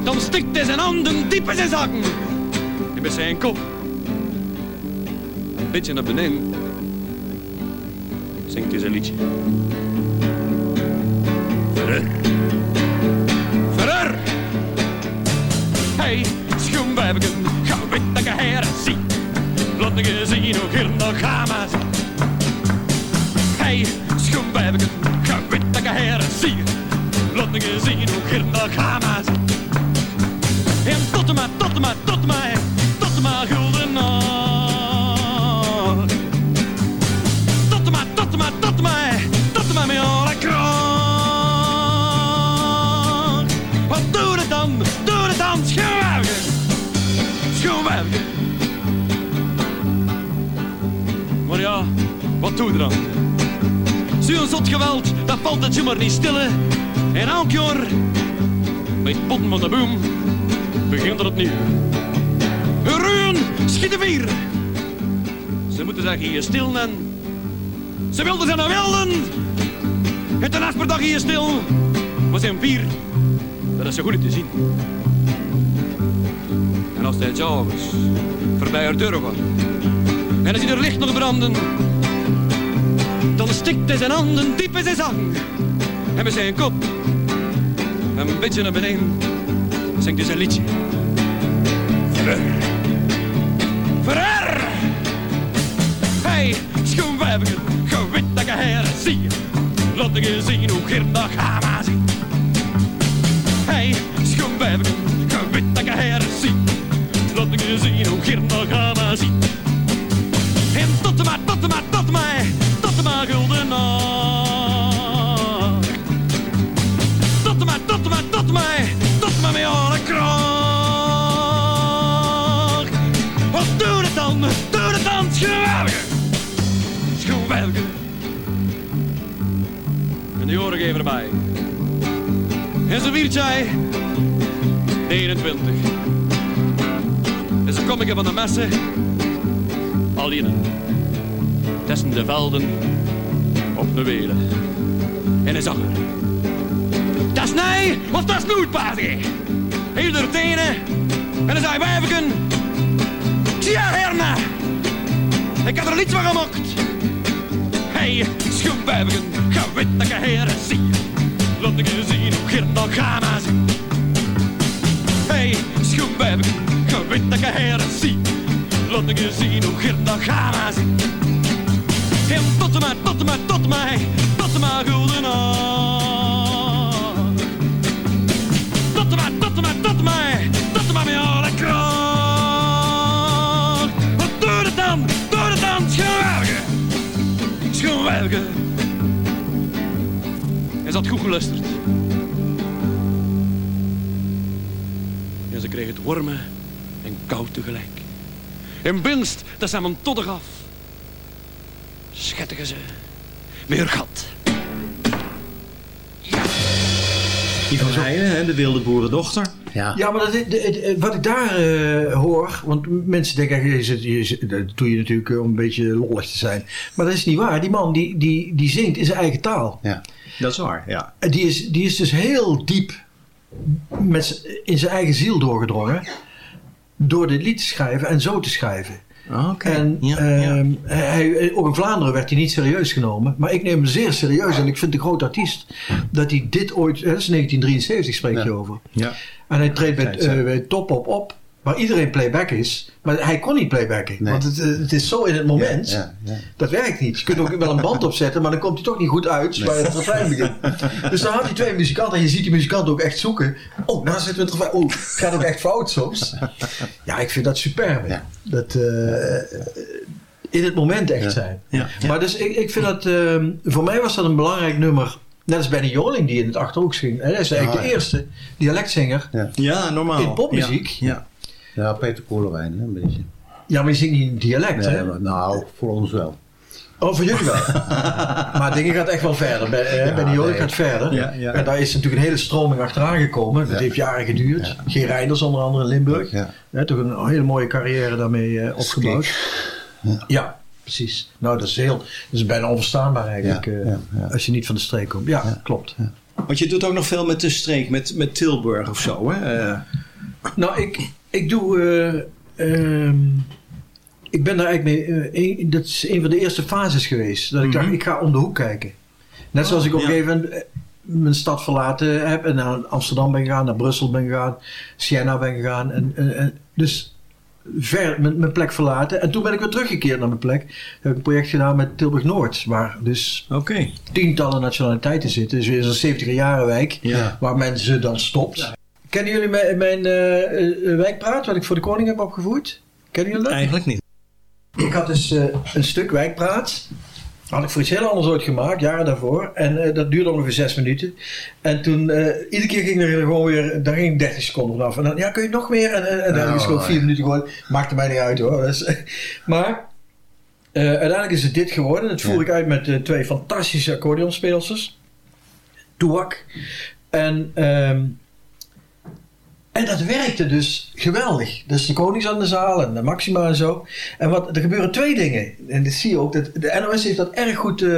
dan stikt hij zijn handen diep in zijn zakken. En met zijn kop een beetje naar beneden zingt hij zijn liedje. Verder. Verder. Hey, schoenbijbeken, ga wit dat je her zie. Laat me zien hoe hier nog gaan maar. Hey, schoenbijbeken, ga wit dat je her zie. Laat me zien hoe hier nog gaan maar. En tot maar, tot maar, tot maar, dan? Zo'n zot geweld, dat valt het zomaar niet stille. En elk met potten van de boom, begint er opnieuw. Ruwen, schieten vier. Ze moeten zich hier stil en ze wilden zijn wilden. Het een per dag hier stil, maar zijn vier. Dat is zo goed te zien. En als hij s'avonds voorbij haar deur en als hij er licht nog branden, dan stikt hij zijn handen diep in zijn zang. En met zijn kop een beetje naar beneden zingt hij zijn liedje. Verder. Verder. Hey, schoenwijven, ge weet dat je. Laat ik je zien hoe Geert nog gaan zien. Hey, schoenwijven, ge weet dat je zie. Laat ik je zien hoe Geert nog gaan zien. En tot maar, tot maar, tot Schwelgen. En die horen even erbij. En ze viert jij 21. En ze kom ik van de messen alleen. Tussen de velden op de welen. En hij zag er. Dat is nee, of dat is noodpaardje. Heel door tenen. En dan zei wijfken. Zie je herna. Ik heb er niets van gemaakt. Hey, dat je heren zie. Laat ik je zien hoe Geert nog gaan zien. Hey, dat je heren zie. Laat ik je zien hoe Geert nog gaan zien. En tot maar, tot maar, tot mij, tot maar gulden. Goed. En ze kreeg het warme en koud tegelijk. En binst, dat zijn hem toddig af. Schettigen ze. Weer Die van Heijnen, hè, de wilde boerendochter. Ja. Ja, maar dat, de- de- wat ik daar eh, hoor, want mensen denken, je zit- dat doe je natuurlijk eh, om een beetje lollig te zijn. Maar dat is niet waar. Die man die, die, die zingt in zijn eigen taal. Ja. Dat is waar, ja. En die is, die is dus heel diep met in zijn eigen ziel doorgedrongen. Door dit lied te schrijven en zo te schrijven. En ehm, Hij, ook in Vlaanderen werd hij niet serieus genomen. Maar ik neem hem zeer serieus. En ik vind de grote artiest dat hij dit ooit... Dat is 1973 spreek je over. Ja. En hij treedt bij, eh, bij Top Op op. Waar iedereen playback is. Maar hij kon niet playbacken. Want het, eh, het is zo in het moment. Ja, ja. Dat werkt niet. Je kunt ook wel een band opzetten. Maar dan komt hij toch niet goed uit Nee. bij het refrein begint. Dus dan had hij twee muzikanten. En je ziet die muzikanten ook echt zoeken. Oh, nou zitten we het refrein. Oh, het gaat ook echt fout soms. Ja, ik vind dat superb. Dat eh, in het moment echt zijn. Ja, ja. Maar dus ik, ik vind dat... ehm, voor mij was dat een belangrijk nummer. Net als Benny Joling die in het Achterhoek ging. Hij is eigenlijk de ja. eerste dialectzanger Ja, normaal. in popmuziek. Ja. Ja, Peter Koelewijn, hè, een beetje. Ja, maar je zingt niet in dialect, Nee, hè? maar, nou, voor ons wel. Oh, voor jullie wel. [laughs] maar dingen gaat echt wel verder. Bij, eh, Ja, bij de Joden nee. gaat verder. Ja, ja. En daar is natuurlijk een hele stroming achteraan gekomen. Dat heeft jaren geduurd. Geen Reinders onder andere in Limburg. Ja. toch een hele mooie carrière daarmee eh, opgebouwd. Ja. precies. Nou, dat is, heel, dat is bijna onverstaanbaar eigenlijk. eh, Als je niet van de streek komt. Ja, klopt. Want je doet ook nog veel met de streek, met, met Tilburg of zo, hè? Eh, Nou, ik, ik doe. eh, ehm, ik ben daar eigenlijk mee. eh, een- dat is een van de eerste fases geweest. Dat ik dacht, ik ga om de hoek kijken. Net zoals ik op een ja. gegeven moment eh, mijn stad verlaten heb en naar Amsterdam ben gegaan, naar Brussel ben gegaan, Siena ben gegaan. En, en, en dus ver mijn, mijn plek verlaten. En toen ben ik weer teruggekeerd naar mijn plek. Heb ik een project gedaan met Tilburg Noord, waar dus tientallen nationaliteiten zitten. Dus weer zo'n 70 jaren wijk, Ja. waar mensen dan stopt. Kennen jullie mijn, mijn eh, eh, wijkpraat, wat ik voor de koning heb opgevoerd? Kennen jullie dat? Eigenlijk niet. Ik had dus eh, een stuk wijkpraat. Had ik voor iets heel anders ooit gemaakt, jaren daarvoor. En dat duurde ongeveer zes minuten. En toen, iedere keer ging er gewoon weer, daar ging 30 seconden vanaf. En dan, ja, kun je nog meer? En, en, en dan Oh, is het gewoon vier ja. minuten geworden. Maakte mij niet uit hoor. Dus, [laughs] maar uiteindelijk is het dit geworden. Dat voer ik uit met twee fantastische accordeonspeelsters. Toeak. En, ehm, en dat werkte dus geweldig. Dus de Konings aan de zaal en de Maxima en zo. En wat, er gebeuren twee dingen. En dat zie je ook. Dat, de NOS heeft dat erg goed eh,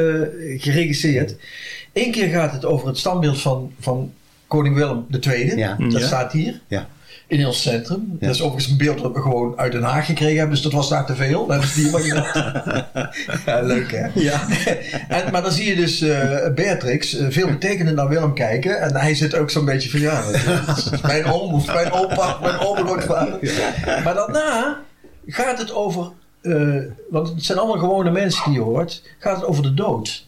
geregisseerd. Eén keer gaat het over het standbeeld van, van koning Willem II. Ja. Dat Ja. staat hier. Ja. In heel centrum. Ja. Dat is overigens een beeld dat we gewoon uit Den Haag gekregen hebben. Dus dat was daar te veel. Dat is [laughs] die ja, leuk hè? Ja. en, maar dan zie je dus eh, Beatrix eh, veel betekenend naar Willem kijken. En hij zit ook zo'n beetje van ja, dat is mijn oom of mijn opa, mijn overgrootvader. Maar daarna gaat het over, eh, want het zijn allemaal gewone mensen die je hoort, gaat het over de dood.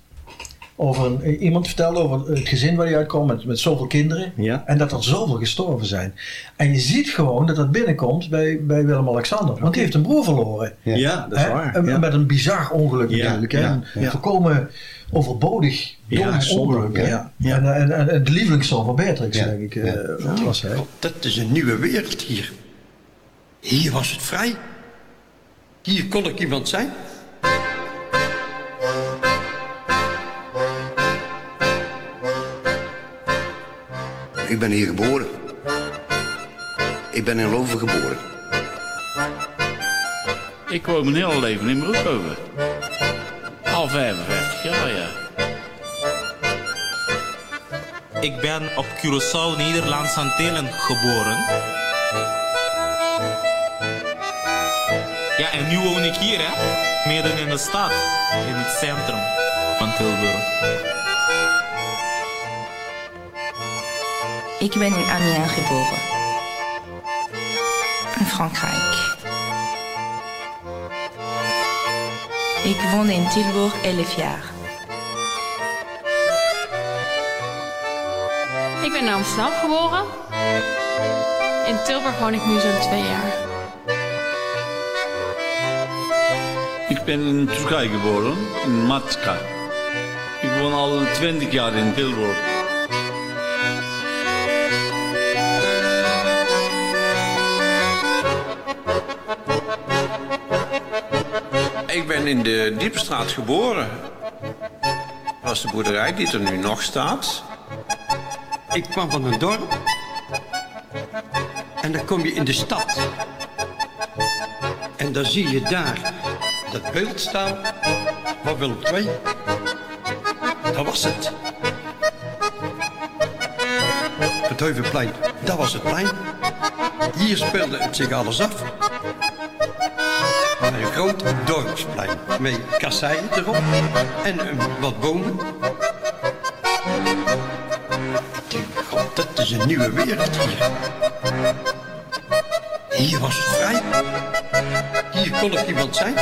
Over een, eh, iemand vertelde over het gezin waar hij uitkomt met, met zoveel kinderen. Ja. En dat er zoveel gestorven zijn. En je ziet gewoon dat dat binnenkomt bij, bij Willem-Alexander. Want die heeft een broer verloren. Ja, dat is Hè? waar. En Ja. Met een bizar ongeluk Ja, natuurlijk. Hè? ja, Een ja. volkomen overbodig Ja, ongeluk. ja, ja. En, en, en, en de lievelingszoon van Beatrix, denk ik, eh, dat was hij. Dat is een nieuwe wereld hier. Hier was het vrij. Hier kon ik iemand zijn. Ik ben hier geboren. Ik ben in Loven geboren. Ik woon mijn hele leven in Broekhoven. Al 55 jaar, ja. Ik ben op Curaçao, Nederlandse Antillen geboren. Ja, en nu woon ik hier, hè? Midden in de stad, in het centrum van Tilburg. Ik ben in Amiens geboren. In Frankrijk. Ik woon in Tilburg 11 jaar. Ik ben in Amsterdam geboren. In Tilburg woon ik nu zo'n twee jaar. Ik ben in Turkije geboren, in Matska. Ik woon al 20 jaar in Tilburg. Ben in de Diepenstraat geboren. Was de boerderij die er nu nog staat. Ik kwam van een dorp. En dan kom je in de stad. En dan zie je daar dat beeld staan van Willem II. Dat was het. Het Heuvelplein, dat was het plein. Hier speelde het zich alles af. Groot dorpsplein met kasseien erop en wat bomen. God, dat is een nieuwe wereld hier. Hier was het vrij. Hier kon ik iemand zijn.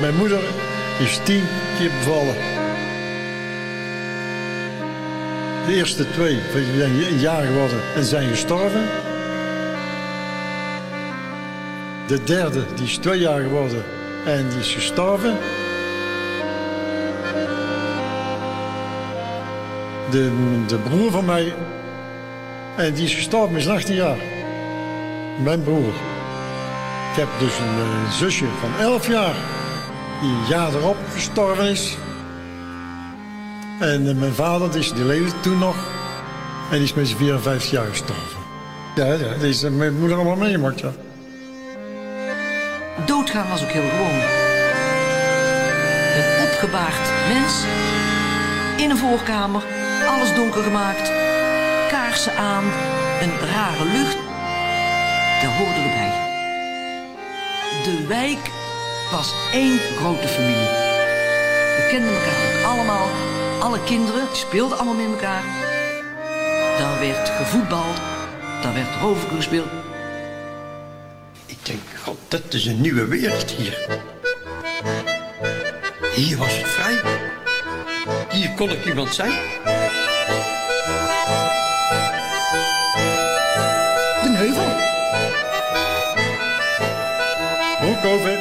Mijn moeder is tien keer bevallen. De eerste twee zijn een jaar geworden en zijn gestorven. De derde die is twee jaar geworden en die is gestorven. de, de broer van mij. En die is gestorven, is 18 jaar. Mijn broer. Ik heb dus een eh, zusje van 11 jaar. Die een jaar erop gestorven is. En eh, mijn vader, is- die leefde toen nog. En die is met zijn 54 jaar gestorven. Ja, ja, die is eh, mijn moeder allemaal meegemaakt. Doodgaan was ook heel gewoon. Een opgebaard mens. In een voorkamer. Alles donker gemaakt. Kaarsen aan. Een rare lucht. Dat hoorde erbij. De wijk was één grote familie. We kenden elkaar ook allemaal. Alle kinderen die speelden allemaal met elkaar. Daar werd gevoetbald. Daar werd rover gespeeld. Ik denk, god, dat is een nieuwe wereld hier. Hier was het vrij. Hier kon ik iemand zijn. De heuvel. Broekhoven.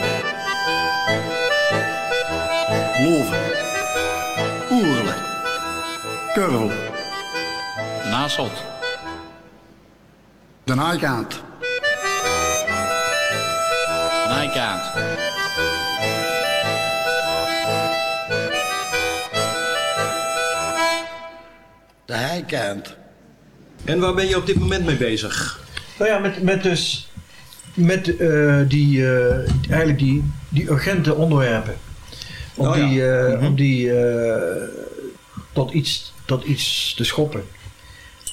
Kurvel. Nasselt. De Naaikaant. De Heikant. En waar ben je op dit moment mee bezig? Nou ja, met, met dus met eh, die, eh, eigenlijk die, die urgente onderwerpen. Om Oh ja. die, eh, Mhm. om die eh, tot, iets, tot iets te schoppen.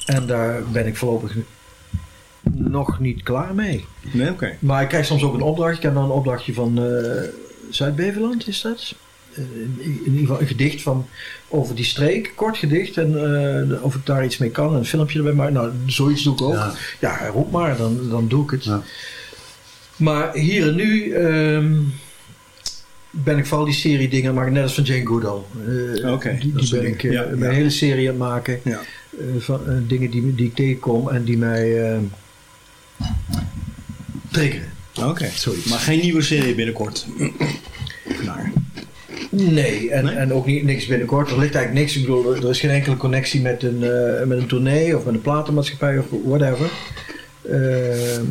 En daar ben ik voorlopig nog niet klaar mee. Nee, oké. Maar ik krijg soms ook een opdracht. Ik heb dan een opdrachtje van eh, Zuid-Beveland, is dat? Eh, in, ieder geval een gedicht van, over die streek, kort gedicht. En eh, of ik daar iets mee kan, een filmpje erbij maken. Nou, zoiets doe ik ook. Ja. Ja, roep maar, dan, dan doe ik het. Maar hier en nu ehm, ben ik vooral die serie dingen maken, net als van Jane Goodall. Eh, Oké, die ben ik eh, Ja, mijn ja. hele serie aan het maken. Ja. Eh, van dingen die, die ik tegenkom en die mij triggeren. Oké. Maar geen nieuwe serie binnenkort. Nee, en, en ook niet, niks binnenkort. Er ligt eigenlijk niks. Ik bedoel, er is geen enkele connectie met een, met een tournee of met een platenmaatschappij of whatever. Ehm,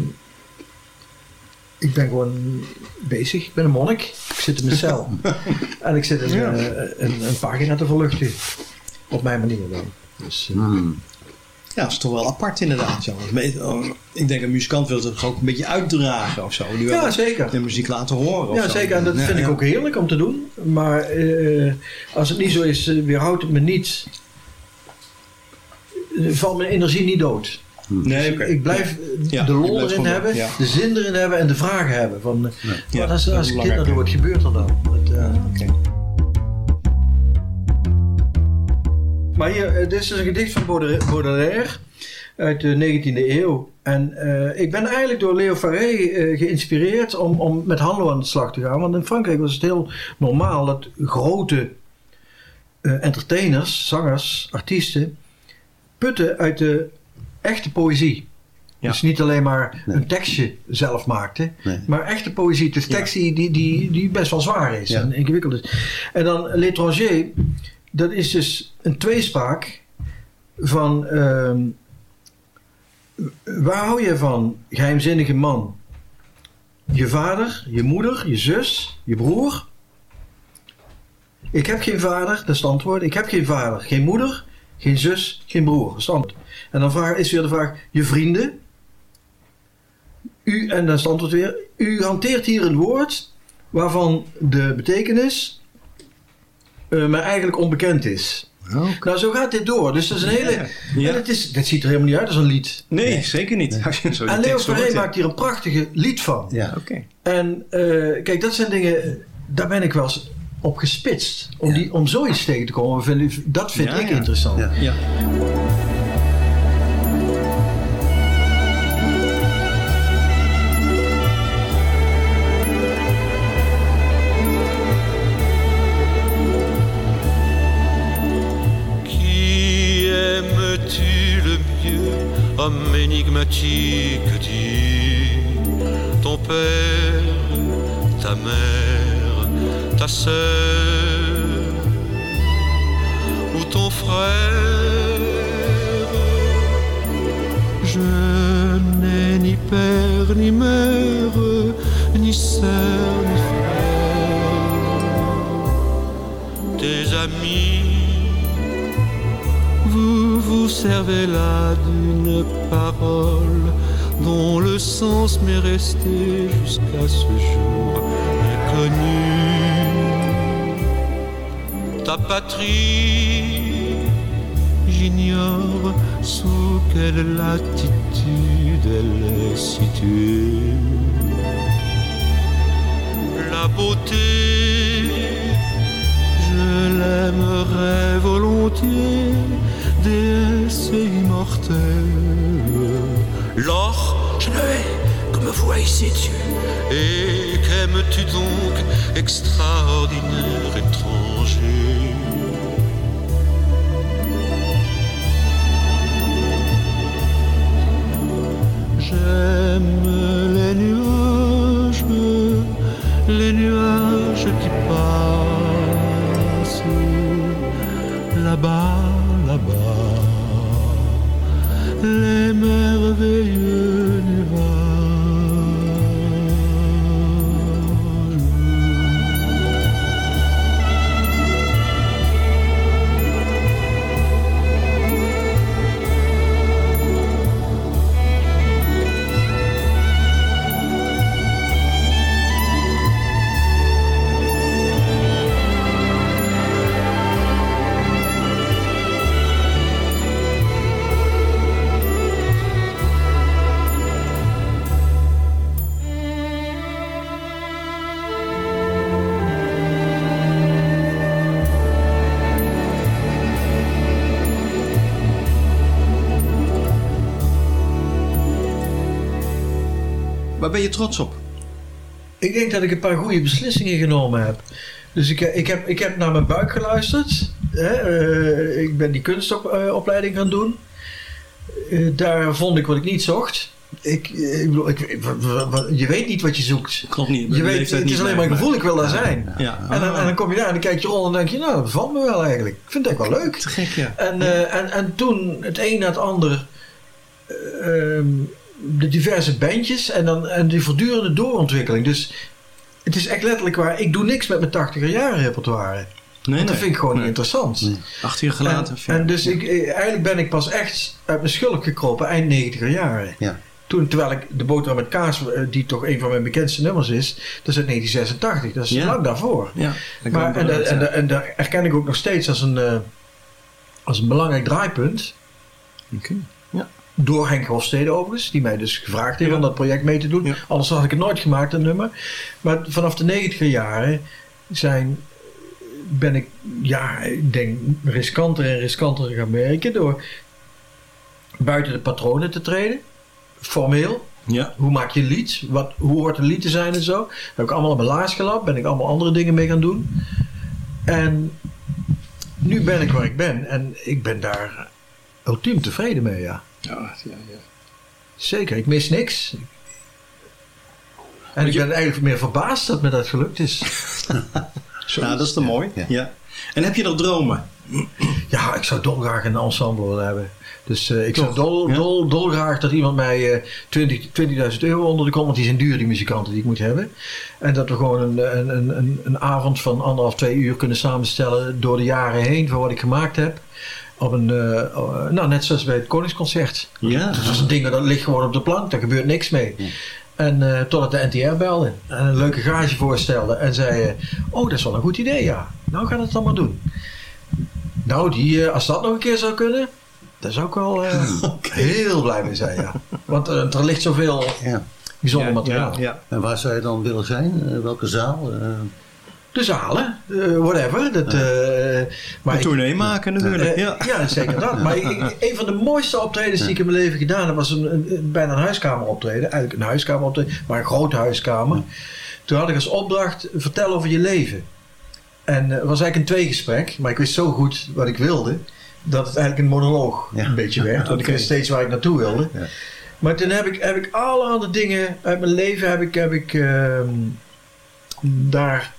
ik ben gewoon bezig. Ik ben een monnik. Ik zit in mijn cel. [laughs] en ik zit een, Ja. eh, een, een pagina te verluchten. Op mijn manier dan. Dus, eh, Ja, dat is toch wel apart inderdaad. Oh, Ik denk een muzikant wil zich ook een beetje uitdragen of zo. Die Ja, zeker. De muziek laten horen. of Ja, zo. zeker. En dat Ja, vind ik ook heerlijk om te doen. Maar eh, als het niet zo is, weerhoudt het me niet. Valt mijn energie niet dood. Nee, Dus oké. Ik blijf Ja. de lol erin hebben, ja. de zin erin hebben en de vragen hebben. Van, eh, Ja, wat als, als ik doe, wat gebeurt er dan? Dat, eh, Maar hier, eh, dit is dus een gedicht van Baudelaire- uit de 19e eeuw. En ik ben eigenlijk door Leo eh, geïnspireerd om, om met Hanlo aan de slag te gaan. Want in Frankrijk was het heel normaal dat grote entertainers, zangers, artiesten putten uit de echte poëzie. Dus niet alleen maar een tekstje zelf maakten, maar echte poëzie. Dus tekst die, die, die, die best wel zwaar is Ja. en ingewikkeld is. En dan L'étranger, dat is dus een tweespraak van ehm, waar hou je van, geheimzinnige man? Je vader, je moeder, je zus, je broer? Ik heb geen vader, dat is het antwoord. Ik heb geen vader, geen moeder, geen zus, geen broer. Dat is het antwoord. En dan vraag, is weer de vraag, je vrienden? U, en dan is het antwoord weer, u hanteert hier een woord waarvan de betekenis eh maar eigenlijk onbekend is. Nou, zo gaat dit door. Dus dat is een hele. Ja. En het is, dit ziet er helemaal niet uit als een lied. Nee, zeker niet. Als je zo die En Leo Ferré maakt hier een prachtige lied van. Ja. Oké. En eh, kijk, dat zijn dingen, daar ben ik wel eens op gespitst. Om, die, om zoiets tegen te komen, vind dat vind Ja, ik ja. interessant. Ja. ja. Qui aimes-tu le mieux, homme énigmatique, dis ton père, ta mère, ta sœur ou ton frère. Je n'ai ni père ni mère, ni sœur ni frère. Tes amis, vous vous servez là d'une parole dont le sens m'est resté jusqu'à ce jour inconnu. Ta patrie, j'ignore sous quelle latitude elle est située. La beauté, je l'aimerais volontiers, déesse immortelle. L'or, je le hais, comme vous haïssez-tu. Et qu'aimes-tu donc, extraordinaire étranger? J'aime les nuages, les nuages qui passent là-bas, Waar ben je trots op? Ik denk dat ik een paar goede beslissingen genomen heb. Dus ik, ik, heb, ik heb naar mijn buik geluisterd. Hè? eh, ik ben die kunstopleiding gaan doen. Eh, daar vond ik wat ik niet zocht. Ik, eh, ik bedoel, ik, je weet niet wat je zoekt. Klopt niet. Je weet, het is alleen maar een gevoel, ik wil daar zijn. Ja. En, dan, en dan kom je daar en dan kijk je rond en denk je, nou, dat valt me wel eigenlijk. Ik vind het echt wel leuk. Te gek, ja. En, eh, en, en toen het een na het ander, eh, ehm, de diverse bandjes en, dan, en die voortdurende doorontwikkeling. Dus het is echt letterlijk waar, ik doe niks met mijn 80er jaren repertoire. Nee, Want dat nee. vind ik gewoon Nee. niet interessant. Acht jaar gelaten. En, en dus ik, eh, eigenlijk ben ik pas echt uit mijn schulp gekropen eind 90er jaren. Ja. Toen, terwijl ik de boterham met kaas, eh, die toch een van mijn bekendste nummers is, dat is uit 1986. Dat is Ja. lang daarvoor. Ja, maar, en, en, dat- en dat erken ik ook nog steeds als een, eh, als een belangrijk draaipunt. Ja. Door Henk Hofstede overigens, die mij dus gevraagd heeft om dat project mee te doen. Anders had ik het nooit gemaakt, een nummer. Maar vanaf de 90er jaren zijn, ben ik, ja, ik denk riskanter en riskanter gaan werken door buiten de patronen te treden. Formeel. Ja. Hoe maak je lied? Wat, hoe hoort een lied te zijn en zo. Dat heb ik allemaal op mijn laars gelapt. Ben ik allemaal andere dingen mee gaan doen. En nu ben ik waar ik ben. En ik ben daar ultiem tevreden mee, ja. Ja, ja, ja. Zeker, ik mis niks. En ik ben eigenlijk meer verbaasd dat me dat gelukt is. [laughs] Nou, dat is te mooi. Ja. En heb je nog dromen? Ja, ik zou dolgraag een ensemble willen hebben. Dus eh, ik zou dol, dol, dolgraag dat iemand mij eh 20 20.000 euro onder de kont, want die zijn duur, die muzikanten die ik moet hebben. En dat we gewoon een, een, een- een, een avond van anderhalf, twee uur kunnen samenstellen door de jaren heen van wat ik gemaakt heb. Op een, eh, nou, net zoals bij het Koningsconcert. Ja. Dat is een ding dat ligt gewoon op de plank, daar gebeurt niks mee. En eh totdat de NTR belde en een leuke gage voorstelde en zei: eh, Oh, dat is wel een goed idee, ja. Nou, gaan we het dan maar doen. Nou, die, als dat nog een keer zou kunnen, daar zou ik wel eh, [laughs] heel blij mee zijn, ja. Want er ligt zoveel bijzonder materiaal. En waar zou je dan willen zijn? Welke zaal? De zalen, eh, whatever. Dat, eh, maar Een ik- tournee maken natuurlijk, Eh, ja. ja, zeker dat. Maar ik- een van de mooiste optredens die ik in mijn leven gedaan heb, was een, een- bijna een huiskameroptreden. Eigenlijk een huiskameroptreden, maar een grote huiskamer. Toen had ik als opdracht, vertel over je leven. En het was eigenlijk een tweegesprek, maar ik wist zo goed wat ik wilde, dat het eigenlijk een monoloog een beetje [laughs] werd. Want ik wist steeds waar ik naartoe wilde. Maar toen heb ik, heb ik allerhande dingen uit mijn leven heb ik, heb ik, ehm, daar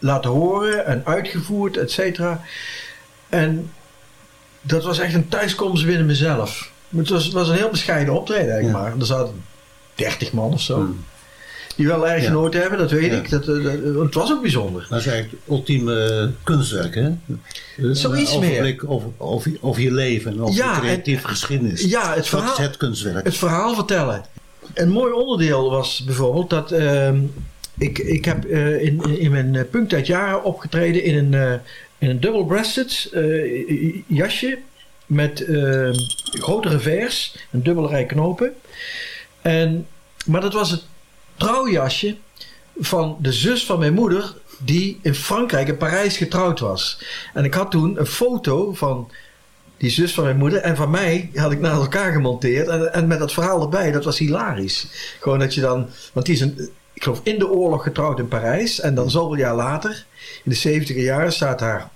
laten horen en uitgevoerd, et cetera. En dat was echt een thuiskomst binnen mezelf. Het was, het was een heel bescheiden optreden eigenlijk maar. Er zaten 30 man of zo. Die wel erg genoten hebben, dat weet Ja. ik. Dat, eh, dat- het was ook bijzonder. Dat is eigenlijk het ultieme kunstwerk, hè? Zoiets Een meer. over, over, over je leven en over je creatieve en- geschiedenis. Ja, het Dat verhaal, is het kunstwerk. het verhaal vertellen. Een mooi onderdeel was bijvoorbeeld dat ehm, ik, ik heb eh, in, in mijn eh, punktijd jaren opgetreden in een, eh, in een double-breasted jasje met grote revers en dubbele rij knopen. En, maar dat was het trouwjasje van de zus van mijn moeder die in Frankrijk, in Parijs getrouwd was. En ik had toen een foto van die zus van mijn moeder en van mij had ik naast elkaar gemonteerd. En, en met dat verhaal erbij, dat was hilarisch. Gewoon dat je dan, want die is een, ik geloof in de oorlog getrouwd in Parijs. En dan zoveel jaar later, in de 70 jaren, staat haar,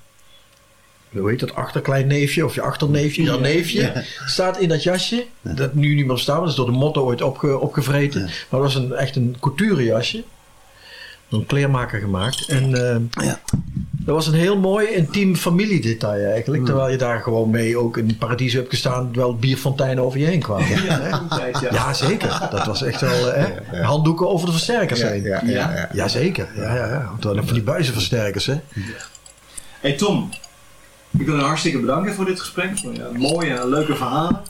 hoe heet dat, achterkleinneefje of je achterneefje, jouw neefje, Ja. staat in dat jasje. Dat nu niet meer bestaat, dat is door de motto ooit opge, opgevreten. Maar dat was een, echt een couturejasje. Door een kleermaker gemaakt. En eh, dat was een heel mooi intiem familiedetail eigenlijk. Terwijl je daar gewoon mee ook in het paradies hebt gestaan. Terwijl bierfonteinen over je heen kwamen. Ja, zeker. Dat was echt wel eh, hè? handdoeken over de versterkers Ja, heen. ja, ja, ja. Jazeker. Ja, ja, ja. Want dan van die buizenversterkers. Hè? Hey Tom, ik wil je hartstikke bedanken voor dit gesprek. Voor je mooie en leuke verhalen.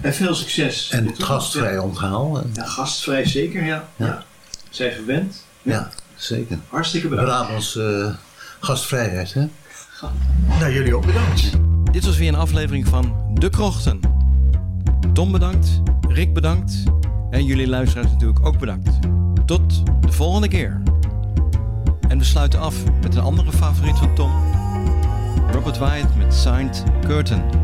En veel succes. En het gastvrij onthaal. Ja, gastvrij zeker, ja. ja. Zij verwend. Ja, zeker. Hartstikke bedankt. Brabants eh, gastvrijheid, hè? Nou, jullie ook bedankt. Dit was weer een aflevering van De Krochten. Tom bedankt, Rick bedankt en jullie luisteraars natuurlijk ook bedankt. Tot de volgende keer. En we sluiten af met een andere favoriet van Tom. Robert Wyatt met Signed Curtain.